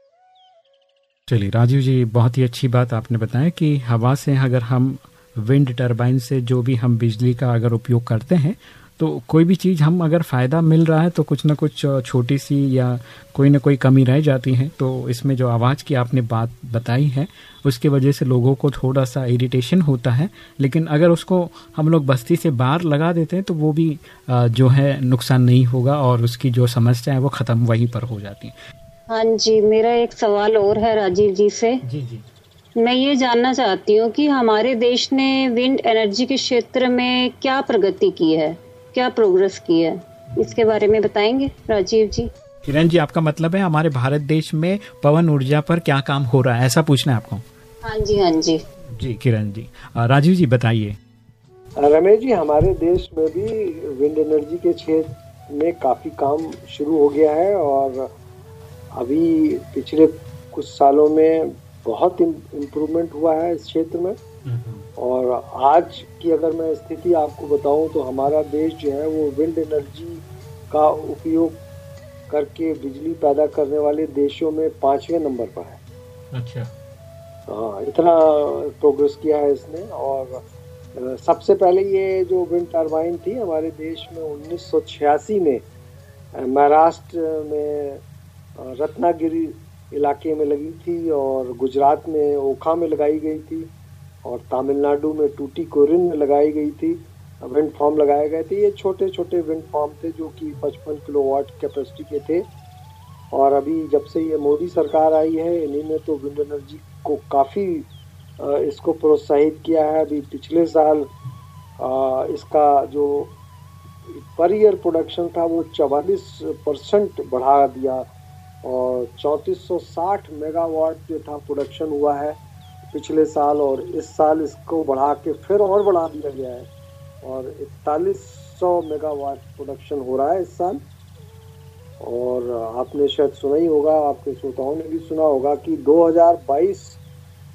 चलिए, राजीव जी, बहुत ही अच्छी बात आपने बताया कि हवा से अगर हम विंड टरबाइन से जो भी हम बिजली का अगर उपयोग करते हैं तो कोई भी चीज़ हम अगर फ़ायदा मिल रहा है तो कुछ ना कुछ छोटी सी या कोई ना कोई कमी रह जाती है। तो इसमें जो आवाज़ की आपने बात बताई है, उसके वजह से लोगों को थोड़ा सा इरिटेशन होता है। लेकिन अगर उसको हम लोग बस्ती से बाहर लगा देते हैं तो वो भी जो है नुकसान नहीं होगा और उसकी जो समस्या है, वो ख़त्म वहीं पर हो जाती है। हाँ जी मेरा एक सवाल और है राजीव जी से। जी जी। मैं ये जानना चाहती हूँ कि हमारे देश ने विंड एनर्जी के क्षेत्र में क्या प्रगति की है क्या प्रोग्रेस की है? इसके बारे में बताएँगे राजीव जी। किरण जी आपका मतलब है हमारे भारत देश में पवन ऊर्जा पर क्या काम हो रहा है? ऐसा पूछना है आपको। हाँ जी हाँ जी। जी किरण जी। राजीव जी बताइए। रमेश जी हमारे देश में भी विंड एनर्जी के क्षेत्र में काफ़ी काम शुरू हो गया है और अभी पिछले कुछ सालों में बहुत इम्प्रूवमेंट हुआ है इस क्षेत्र में। और आज की अगर मैं स्थिति आपको बताऊँ तो हमारा देश जो है वो विंड एनर्जी का उपयोग करके बिजली पैदा करने वाले देशों में पाँचवें नंबर पर है। अच्छा। हाँ इतना प्रोग्रेस किया है इसने। और सबसे पहले ये जो विंड टर्बाइन थी हमारे देश में उन्नीस सौ छियासी में महाराष्ट्र में रत्नागिरी इलाके में लगी थी और गुजरात में ओखा में लगाई गई थी और तमिलनाडु में टूटी कोरिन में लगाई गई थी। विंड फार्म लगाए गए थे। ये छोटे छोटे विंड फार्म थे जो कि 55 किलोवाट कैपेसिटी के थे। और अभी जब से ये मोदी सरकार आई है, इन्हीं ने तो विंड एनर्जी को काफ़ी इसको प्रोत्साहित किया है। अभी पिछले साल इसका जो पर ईयर प्रोडक्शन था वो चवालीस परसेंट बढ़ा दिया और 3460 मेगावाट जो था प्रोडक्शन हुआ है पिछले साल और इस साल इसको बढ़ा के फिर और बढ़ा दिया गया है और इकतालीस मेगावाट प्रोडक्शन हो रहा है इस साल। और आपने शायद सुना ही होगा आपके श्रोताओं ने भी सुना होगा कि 2022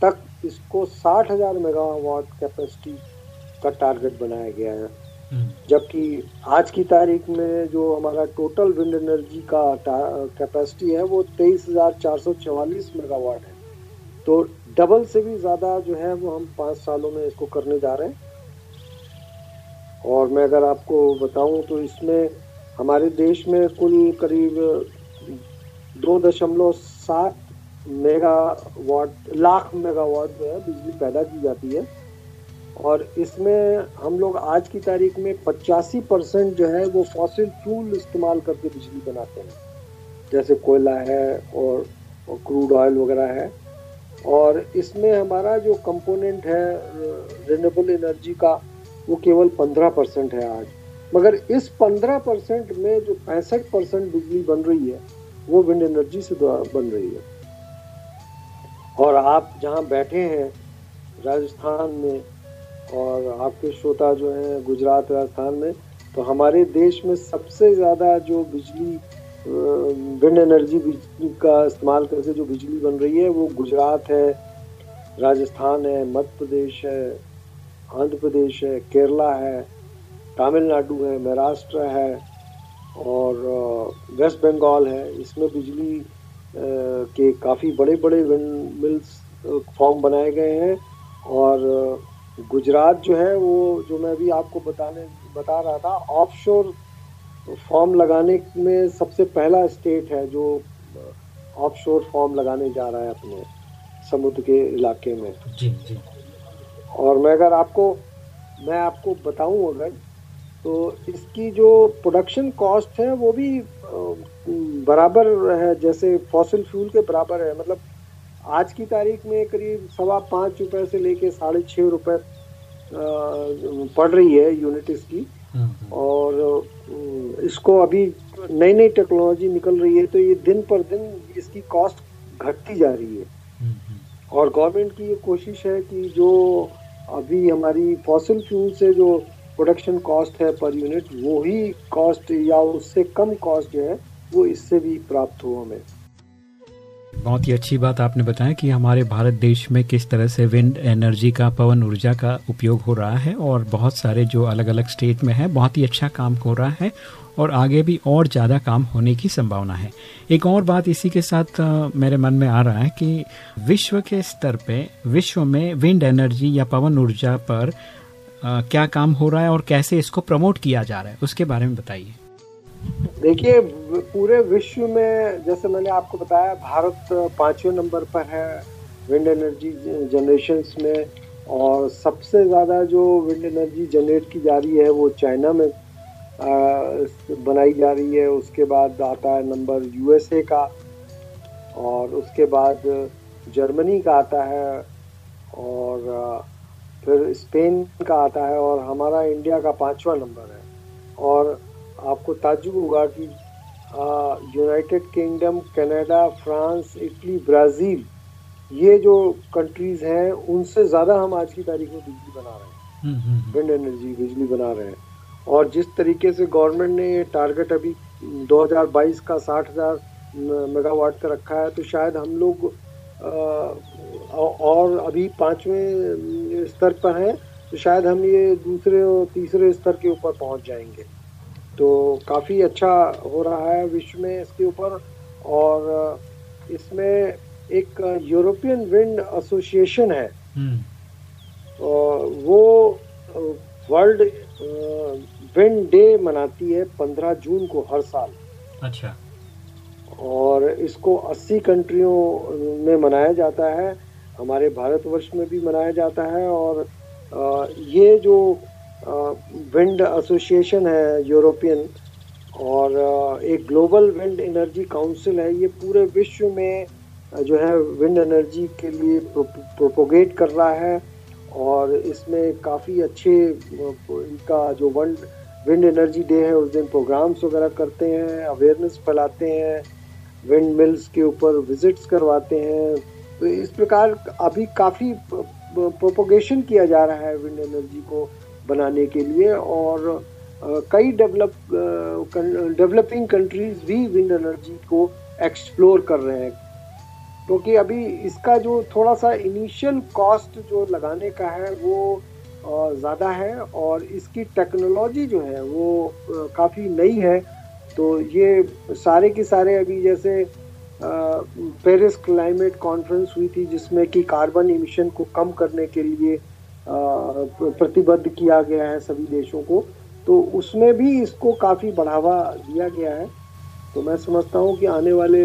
तक इसको 60,000 मेगावाट कैपेसिटी का टारगेट बनाया गया है। जबकि आज की तारीख में जो हमारा टोटल विंड एनर्जी का कैपेसिटी है वो 23,444 मेगावाट है। तो डबल से भी ज़्यादा जो है वो हम पाँच सालों में इसको करने जा रहे हैं। और मैं अगर आपको बताऊँ तो इसमें हमारे देश में कुल करीब दो दशमलव सात मेगावाट लाख मेगावाट जो है बिजली पैदा की जाती है। और इसमें हम लोग आज की तारीख में पचासी परसेंट जो है वो फॉसिल फ्यूल इस्तेमाल करके बिजली बनाते हैं। जैसे कोयला है और, और क्रूड ऑयल वगैरह है। और इसमें हमारा जो कंपोनेंट है रिनेबल एनर्जी का वो केवल पंद्रह परसेंट है आज। मगर इस पंद्रह परसेंट में जो पैंसठ परसेंट बिजली बन रही है वो विंड एनर्जी से बन रही है। और आप जहाँ बैठे हैं राजस्थान में और आपके श्रोता जो हैं गुजरात, राजस्थान में तो हमारे देश में सबसे ज़्यादा जो बिजली विंड एनर्जी बिजली का इस्तेमाल करके जो बिजली बन रही है, वो गुजरात है, राजस्थान है, मध्य प्रदेश है, आंध्र प्रदेश है, केरला है, तमिलनाडु है, महाराष्ट्र है, और वेस्ट बंगाल है। इसमें बिजली के काफ़ी बड़े बड़े विंड मिल्स फॉर्म बनाए गए हैं और गुजरात जो है वो जो मैं अभी आपको बताने बता रहा था ऑफशोर फॉर्म लगाने में सबसे पहला स्टेट है जो ऑफशोर फॉर्म लगाने जा रहा है अपने समुद्र के इलाके में। जी जी। और मैं अगर आपको मैं आपको बताऊँ अगर तो इसकी जो प्रोडक्शन कॉस्ट है वो भी बराबर है जैसे फॉसिल फ्यूल के बराबर है मतलब आज की तारीख में करीब सवा पाँच रुपए से लेके साढ़े छः रुपये पड़ रही है यूनिट इसकी हम्म, और इसको अभी नई नई टेक्नोलॉजी निकल रही है तो ये दिन पर दिन इसकी कॉस्ट घटती जा रही है। हम्म, और गवर्नमेंट की ये कोशिश है कि जो अभी हमारी फॉसिल फ्यूल से जो प्रोडक्शन कॉस्ट है पर यूनिट वो ही कॉस्ट या उससे कम कॉस्ट जो है वो इससे भी प्राप्त हो हमें। बहुत ही अच्छी बात आपने बताया कि हमारे भारत देश में किस तरह से विंड एनर्जी का पवन ऊर्जा का उपयोग हो रहा है और बहुत सारे जो अलग अलग स्टेट में है बहुत ही अच्छा काम हो रहा है और आगे भी और ज़्यादा काम होने की संभावना है। एक और बात इसी के साथ मेरे मन में आ रहा है कि विश्व के स्तर पे विश्व में विंड एनर्जी या पवन ऊर्जा पर अ, क्या काम हो रहा है और कैसे इसको प्रमोट किया जा रहा है उसके बारे में बताइए। देखिए, पूरे विश्व में, जैसे मैंने आपको बताया, भारत पाँचवें नंबर पर है विंड एनर्जी जनरेशन में और सबसे ज़्यादा जो विंड एनर्जी जनरेट की जा रही है वो चाइना में बनाई जा रही है। उसके बाद आता है नंबर यूएसए का और उसके बाद जर्मनी का आता है और फिर स्पेन का आता है और हमारा इंडिया का पांचवा नंबर है। और आपको ताजुब होगा कि United Kingdom Canada France Italy Brazil ये जो कंट्रीज़ हैं उनसे ज़्यादा हम आज की तारीख में बिजली बना रहे हैं। हम्म, हम्म, हम्म, विंड एनर्जी बिजली बना रहे हैं। और जिस तरीके से गवर्नमेंट ने ये टारगेट अभी 2022 का साठ हज़ार मेगावाट का रखा है तो शायद हम लोग और अभी पाँचवें स्तर पर हैं तो शायद हम ये दूसरे और तीसरे स्तर के ऊपर पहुँच जाएँगे। तो काफ़ी अच्छा हो रहा है विश्व में इसके ऊपर। और इसमें एक यूरोपियन विंड एसोसिएशन है। हम्म, वो वर्ल्ड विंड डे मनाती है 15 जून को हर साल। अच्छा। और इसको 80 कंट्रियों में मनाया जाता है। हमारे भारतवर्ष में भी मनाया जाता है। और ये जो विंड एसोसिएशन है यूरोपियन और एक ग्लोबल विंड एनर्जी काउंसिल है। ये पूरे विश्व में जो है विंड एनर्जी के लिए प्रोपोगेट कर रहा है और इसमें काफ़ी अच्छे इनका जो वर्ल्ड विंड एनर्जी डे है, उस दिन प्रोग्राम्स वगैरह करते हैं, अवेयरनेस फैलाते हैं, विंड मिल्स के ऊपर विजिट्स करवाते हैं। तो इस प्रकार अभी काफ़ी प्रोपोगेशन किया जा रहा है विंड एनर्जी को। बनाने के लिए और कई डेवलप डेवलपिंग कंट्रीज़ भी विंड एनर्जी को एक्सप्लोर कर रहे हैं। क्योंकि तो अभी इसका जो थोड़ा सा इनिशियल कॉस्ट जो लगाने का है वो ज़्यादा है और इसकी टेक्नोलॉजी जो है वो काफ़ी नई है। तो ये सारे के सारे अभी जैसे पेरिस क्लाइमेट कॉन्फ्रेंस हुई थी जिसमें कि कार्बन इमिशन को कम करने के लिए प्रतिबद्ध किया गया है सभी देशों को। तो उसमें भी इसको काफ़ी बढ़ावा दिया गया है। तो मैं समझता हूँ कि आने वाले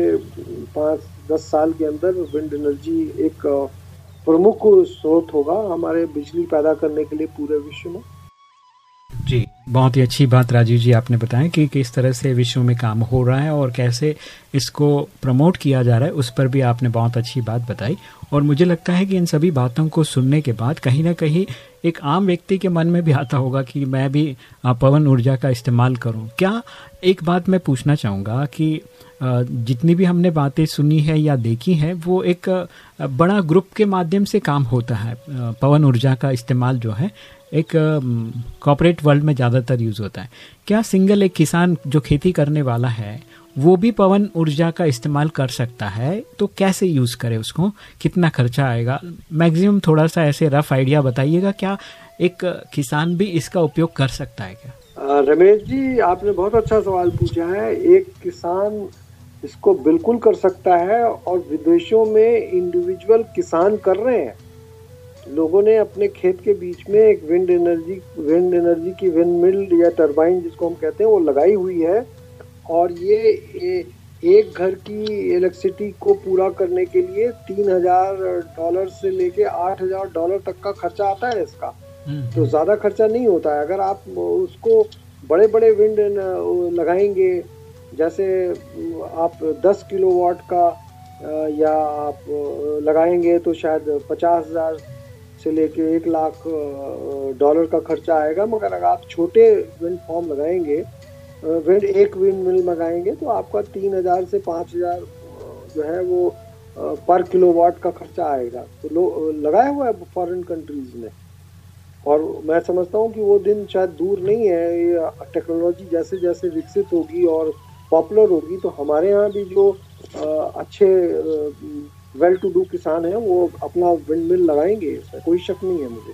पाँच, दस साल के अंदर विंड एनर्जी एक प्रमुख स्रोत होगा हमारे बिजली पैदा करने के लिए पूरे विश्व में। जी। बहुत ही अच्छी बात राजीव जी आपने बताया कि किस तरह से विश्व में काम हो रहा है और कैसे इसको प्रमोट किया जा रहा है, उस पर भी आपने बहुत अच्छी बात बताई। और मुझे लगता है कि इन सभी बातों को सुनने के बाद कहीं ना कहीं एक आम व्यक्ति के मन में भी आता होगा कि मैं भी पवन ऊर्जा का इस्तेमाल करूँ। क्या एक बात मैं पूछना चाहूँगा कि जितनी भी हमने बातें सुनी है या देखी है, वो एक बड़ा ग्रुप के माध्यम से काम होता है। पवन ऊर्जा का इस्तेमाल जो है, एक कॉपरेट वर्ल्ड में ज़्यादातर यूज़ होता है। क्या सिंगल एक किसान जो खेती करने वाला है, वो भी पवन ऊर्जा का इस्तेमाल कर सकता है? तो कैसे यूज़ करे उसको? कितना खर्चा आएगा? मैक्सिमम थोड़ा सा ऐसे रफ आइडिया बताइएगा, क्या एक किसान भी इसका उपयोग कर सकता है क्या? रमेश जी, आपने बहुत अच्छा सवाल पूछा है। एक किसान इसको बिल्कुल कर सकता है और विदेशों में इंडिविजुअल किसान कर रहे हैं। लोगों ने अपने खेत के बीच में एक विंड एनर्जी विंड एनर्जी की विंड मिल या टरबाइन जिसको हम कहते हैं वो लगाई हुई है। और ये एक घर की इलेक्ट्रिसिटी को पूरा करने के लिए तीन हज़ार डॉलर से लेके आठ हज़ार डॉलर तक का खर्चा आता है इसका। हम्म। तो ज़्यादा खर्चा नहीं होता है। अगर आप उसको बड़े बड़े विंड लगाएँगे जैसे, आप 10 किलोवाट का या आप लगाएँगे तो शायद पचास हज़ार से लेके एक लाख डॉलर का खर्चा आएगा। मगर अगर आप छोटे विंड फॉर्म लगाएँगे विंड एक विंड मिल लगाएँगे तो आपका तीन हज़ार से पाँच हज़ार जो है वो पर किलोवाट का खर्चा आएगा। तो लो लगाया हुआ है फॉरेन कंट्रीज़ में और मैं समझता हूँ कि वो दिन शायद दूर नहीं है। टेक्नोलॉजी जैसे जैसे विकसित होगी और पॉपुलर होगी तो हमारे यहाँ भी जो अच्छे वेल टू डू किसान हैं, वो अपना विंड मिल लगाएँगे इसमें कोई शक नहीं है मुझे।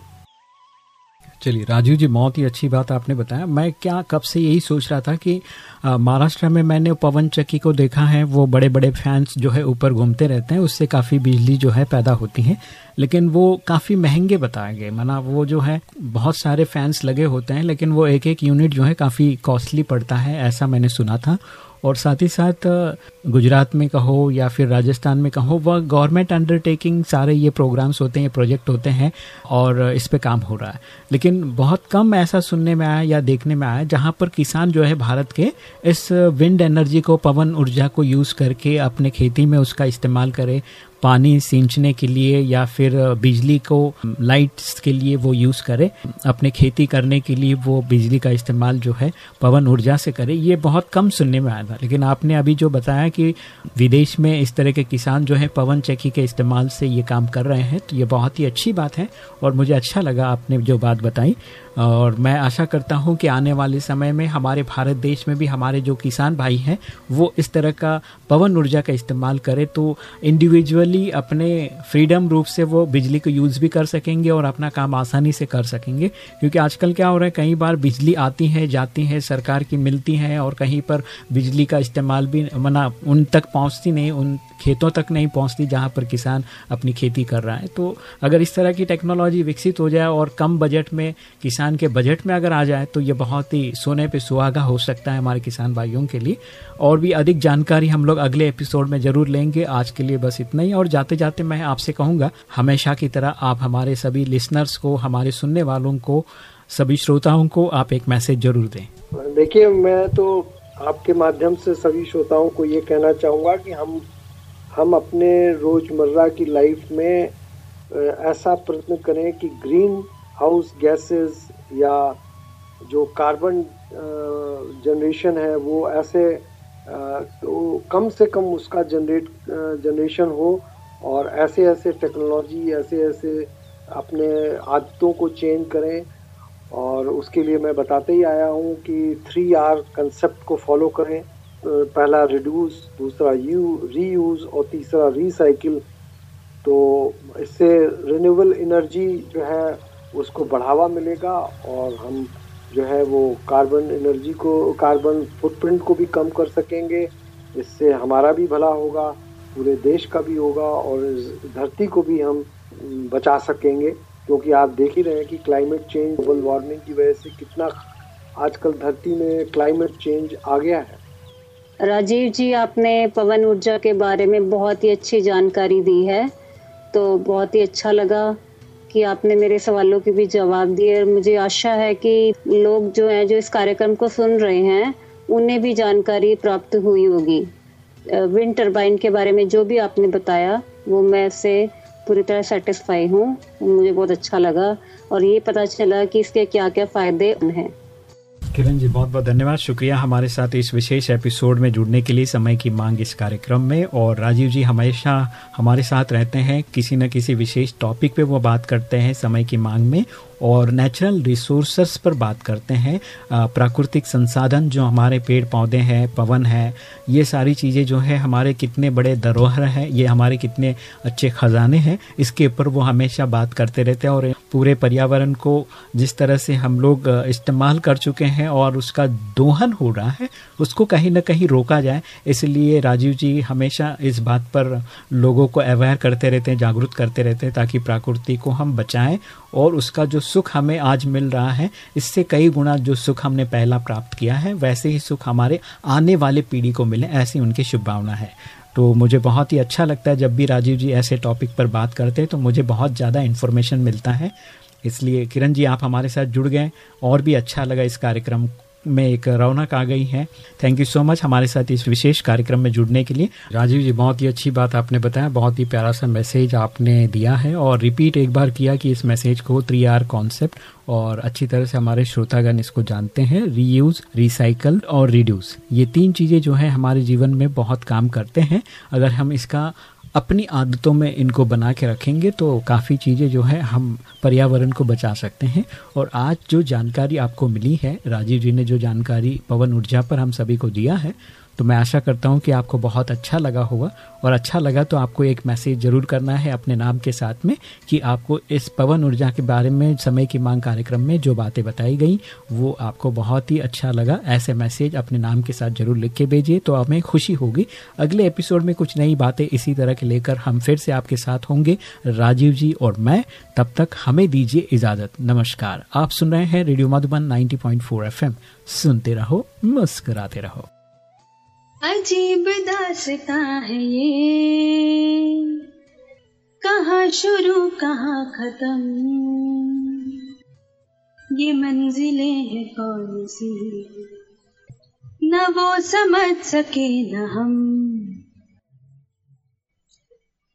चलिए राजू जी, बहुत ही अच्छी बात आपने बताया। मैं क्या, कब से यही सोच रहा था कि महाराष्ट्र में मैंने पवन चक्की को देखा है, वो बड़े बड़े फैंस जो है ऊपर घूमते रहते हैं, उससे काफ़ी बिजली जो है पैदा होती है, लेकिन वो काफ़ी महँगे बताए गए। माना वो जो है, बहुत सारे फैंस लगे होते हैं, लेकिन वो एक एक यूनिट जो है काफ़ी कॉस्टली पड़ता है, ऐसा मैंने सुना था। और साथ ही साथ गुजरात में कहो या फिर राजस्थान में कहो, वह गवर्नमेंट अंडरटेकिंग सारे ये प्रोग्राम्स होते हैं प्रोजेक्ट होते हैं और इस पर काम हो रहा है। लेकिन बहुत कम ऐसा सुनने में आया या देखने में आया जहाँ पर किसान जो है भारत के इस विंड एनर्जी को, पवन ऊर्जा को यूज़ करके अपने खेती में उसका इस्तेमाल करे पानी सींचने के लिए या फिर बिजली को लाइट्स के लिए वो यूज़ करे। अपने खेती करने के लिए वो बिजली का इस्तेमाल जो है, पवन ऊर्जा से करे। ये बहुत कम सुनने में आया था। लेकिन आपने अभी जो बताया कि विदेश में इस तरह के किसान जो है, पवन चक्की के इस्तेमाल से ये काम कर रहे हैं तो ये बहुत ही अच्छी बात है। और मुझे अच्छा लगा आपने जो बात बताई। और मैं आशा करता हूँ कि आने वाले समय में हमारे भारत देश में भी हमारे जो किसान भाई हैं, वो इस तरह का पवन ऊर्जा का इस्तेमाल करें तो इंडिविजुअली अपने फ्रीडम रूप से वो बिजली को यूज़ भी कर सकेंगे और अपना काम आसानी से कर सकेंगे। क्योंकि आजकल क्या हो रहा है, कई बार बिजली आती है, जाती है, सरकार की मिलती है और कहीं पर बिजली का इस्तेमाल भी मना, उन तक पहुँचती नहीं, उन खेतों तक नहीं पहुँचती जहाँ पर किसान अपनी खेती कर रहा है। तो अगर इस तरह की टेक्नोलॉजी विकसित हो जाए और कम बजट में किसान के बजट में अगर आ जाए तो ये बहुत ही सोने पे सुहागा हो सकता है हमारे किसान भाइयों के लिए। और भी अधिक जानकारी हम लोग अगले एपिसोड में ज़रूर लेंगे। आज के लिए बस इतना ही, और जाते जाते मैं आपसे कहूँगा, हमेशा की तरह आप हमारे सभी लिसनर्स को, हमारे सुनने वालों को, सभी श्रोताओं को आप एक मैसेज ज़रूर दें। देखिए, मैं तो आपके माध्यम से सभी श्रोताओं को ये कहना चाहूँगा कि हम हम अपने रोज़मर्रा की लाइफ में ऐसा प्रयत्न करें कि ग्रीन हाउस गैसेस या जो कार्बन जनरेशन है, वो ऐसे तो कम से कम उसका जनरेट जनरेशन हो और ऐसे ऐसे टेक्नोलॉजी, ऐसे ऐसे अपने आदतों को चेंज करें। और उसके लिए मैं बताते ही आया हूँ कि थ्री आर कंसेप्ट को फॉलो करें। पहला रिड्यूस दूसरा यू रीयूज और तीसरा रिसाइकिल तो इससे रिन्यूएबल एनर्जी जो है उसको बढ़ावा मिलेगा और हम जो है वो कार्बन एनर्जी को कार्बन फुटप्रिंट को भी कम कर सकेंगे। इससे हमारा भी भला होगा, पूरे देश का भी होगा और धरती को भी हम बचा सकेंगे। क्योंकि आप देख ही रहे हैं कि क्लाइमेट चेंज ग्लोबल वार्मिंग की वजह से कितना आजकल धरती में क्लाइमेट चेंज आ गया है। राजीव जी, आपने पवन ऊर्जा के बारे में बहुत ही अच्छी जानकारी दी है तो बहुत ही अच्छा लगा। कि आपने मेरे सवालों के भी जवाब दिए और मुझे आशा है कि लोग जो हैं, जो इस कार्यक्रम को सुन रहे हैं, उन्हें भी जानकारी प्राप्त हुई होगी। विंड टरबाइन के बारे में जो भी आपने बताया, वो मैं इससे पूरी तरह सेटिस्फाई हूँ। मुझे बहुत अच्छा लगा और ये पता चला कि इसके क्या क्या फ़ायदे हैं। किरण जी बहुत बहुत धन्यवाद। शुक्रिया हमारे साथ इस विशेष एपिसोड में जुड़ने के लिए समय की मांग इस कार्यक्रम में। और राजीव जी, हमेशा हमारे साथ रहते हैं। किसी न किसी विशेष टॉपिक पे वो बात करते हैं समय की मांग में। और नेचुरल रिसोर्स पर बात करते हैं प्राकृतिक संसाधन जो हमारे पेड़ पौधे हैं, पवन है, ये सारी चीज़ें जो है हमारे कितने बड़े धरोहर हैं, ये हमारे कितने अच्छे ख़जाने हैं, इसके ऊपर वो हमेशा बात करते रहते हैं और पूरे पर्यावरण को जिस तरह से हम लोग इस्तेमाल कर चुके हैं और उसका दोहन हो रहा है, उसको कहीं ना कहीं रोका जाए, इसलिए राजीव जी हमेशा इस बात पर लोगों को अवेयर करते रहते हैं, जागरूक करते रहते हैं ताकि प्रकृति को हम बचाएँ और उसका जो सुख हमें आज मिल रहा है, इससे कई गुना जो सुख हमने पहला प्राप्त किया है, वैसे ही सुख हमारे आने वाले पीढ़ी को मिले, ऐसी उनकी शुभभावना है। तो मुझे बहुत ही अच्छा लगता है जब भी राजीव जी ऐसे टॉपिक पर बात करते हैं तो मुझे बहुत ज़्यादा इन्फॉर्मेशन मिलता है। इसलिए किरण जी, आप हमारे साथ जुड़ गए और भी अच्छा लगा इस कार्यक्रम में एक रौनक आ गई है। थैंक यू सो मच हमारे साथ इस विशेष कार्यक्रम में जुड़ने के लिए। राजीव जी, बहुत ही अच्छी बात आपने बताया, बहुत ही प्यारा सा मैसेज आपने दिया है और रिपीट एक बार किया कि इस मैसेज को थ्री आर कॉन्सेप्ट और अच्छी तरह से हमारे श्रोतागण इसको जानते हैं। रीयूज रिसाइकल और रिड्यूस ये तीन चीज़ें जो है हमारे जीवन में बहुत काम करते हैं। अगर हम इसका अपनी आदतों में इनको बना के रखेंगे तो काफ़ी चीज़ें जो है हम पर्यावरण को बचा सकते हैं। और आज जो जानकारी आपको मिली है, राजीव जी ने जो जानकारी पवन ऊर्जा पर हम सभी को दिया है तो मैं आशा करता हूँ कि आपको बहुत अच्छा लगा होगा। और अच्छा लगा तो आपको एक मैसेज ज़रूर करना है अपने नाम के साथ में कि आपको इस पवन ऊर्जा के बारे में, समय की मांग कार्यक्रम में जो बातें बताई गई, वो आपको बहुत ही अच्छा लगा। ऐसे मैसेज अपने नाम के साथ ज़रूर लिख के भेजिए तो हमें खुशी होगी। अगले एपिसोड में कुछ नई बातें इसी तरह के लेकर हम फिर से आपके साथ होंगे। राजीव जी और मैं, तब तक हमें दीजिए इजाज़त। नमस्कार। आप सुन रहे हैं रेडियो मधुबन 90.4 एफएम। सुनते रहो, मुस्कुराते रहो। अजीब दासता है ये। कहाँ शुरू, कहाँ खत्म? ये मंजिलें हैं कौन सी? न वो समझ सके न हम।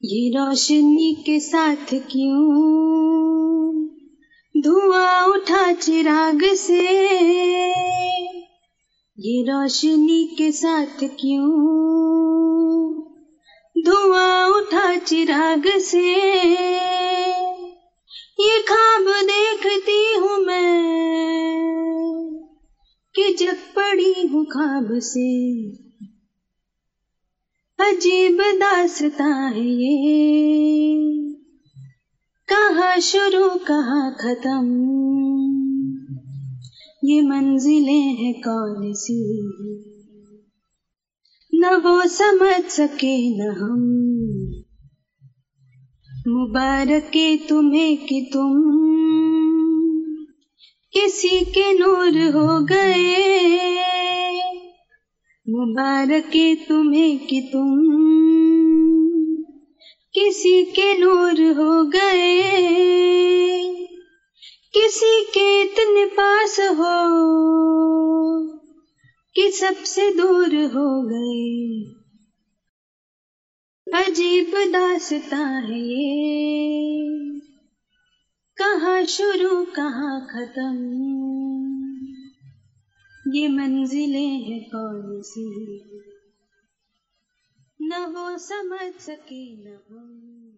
ये रोशनी के साथ क्यों? धुआँ उठा चिराग से। ये रोशनी के साथ क्यों धुआँ उठा चिराग से? ये खाब देखती हूँ मैं कि जब पड़ी हूँ खाब से। अजीब दासता है ये। कहा शुरू, कहा खत्म? ये मंजिलें हैं कौन सी? न वो समझ सके न हम। मुबारक तुम्हें कि तुम किसी के नूर हो गए। मुबारक तुम्हें कि तुम किसी के नूर हो गए। किसी के इतने पास हो कि सबसे दूर हो गए। अजीब दासता है ये। कहाँ शुरू, कहाँ खत्म? ये मंजिलें हैं कौन सी? न वो समझ सके न हम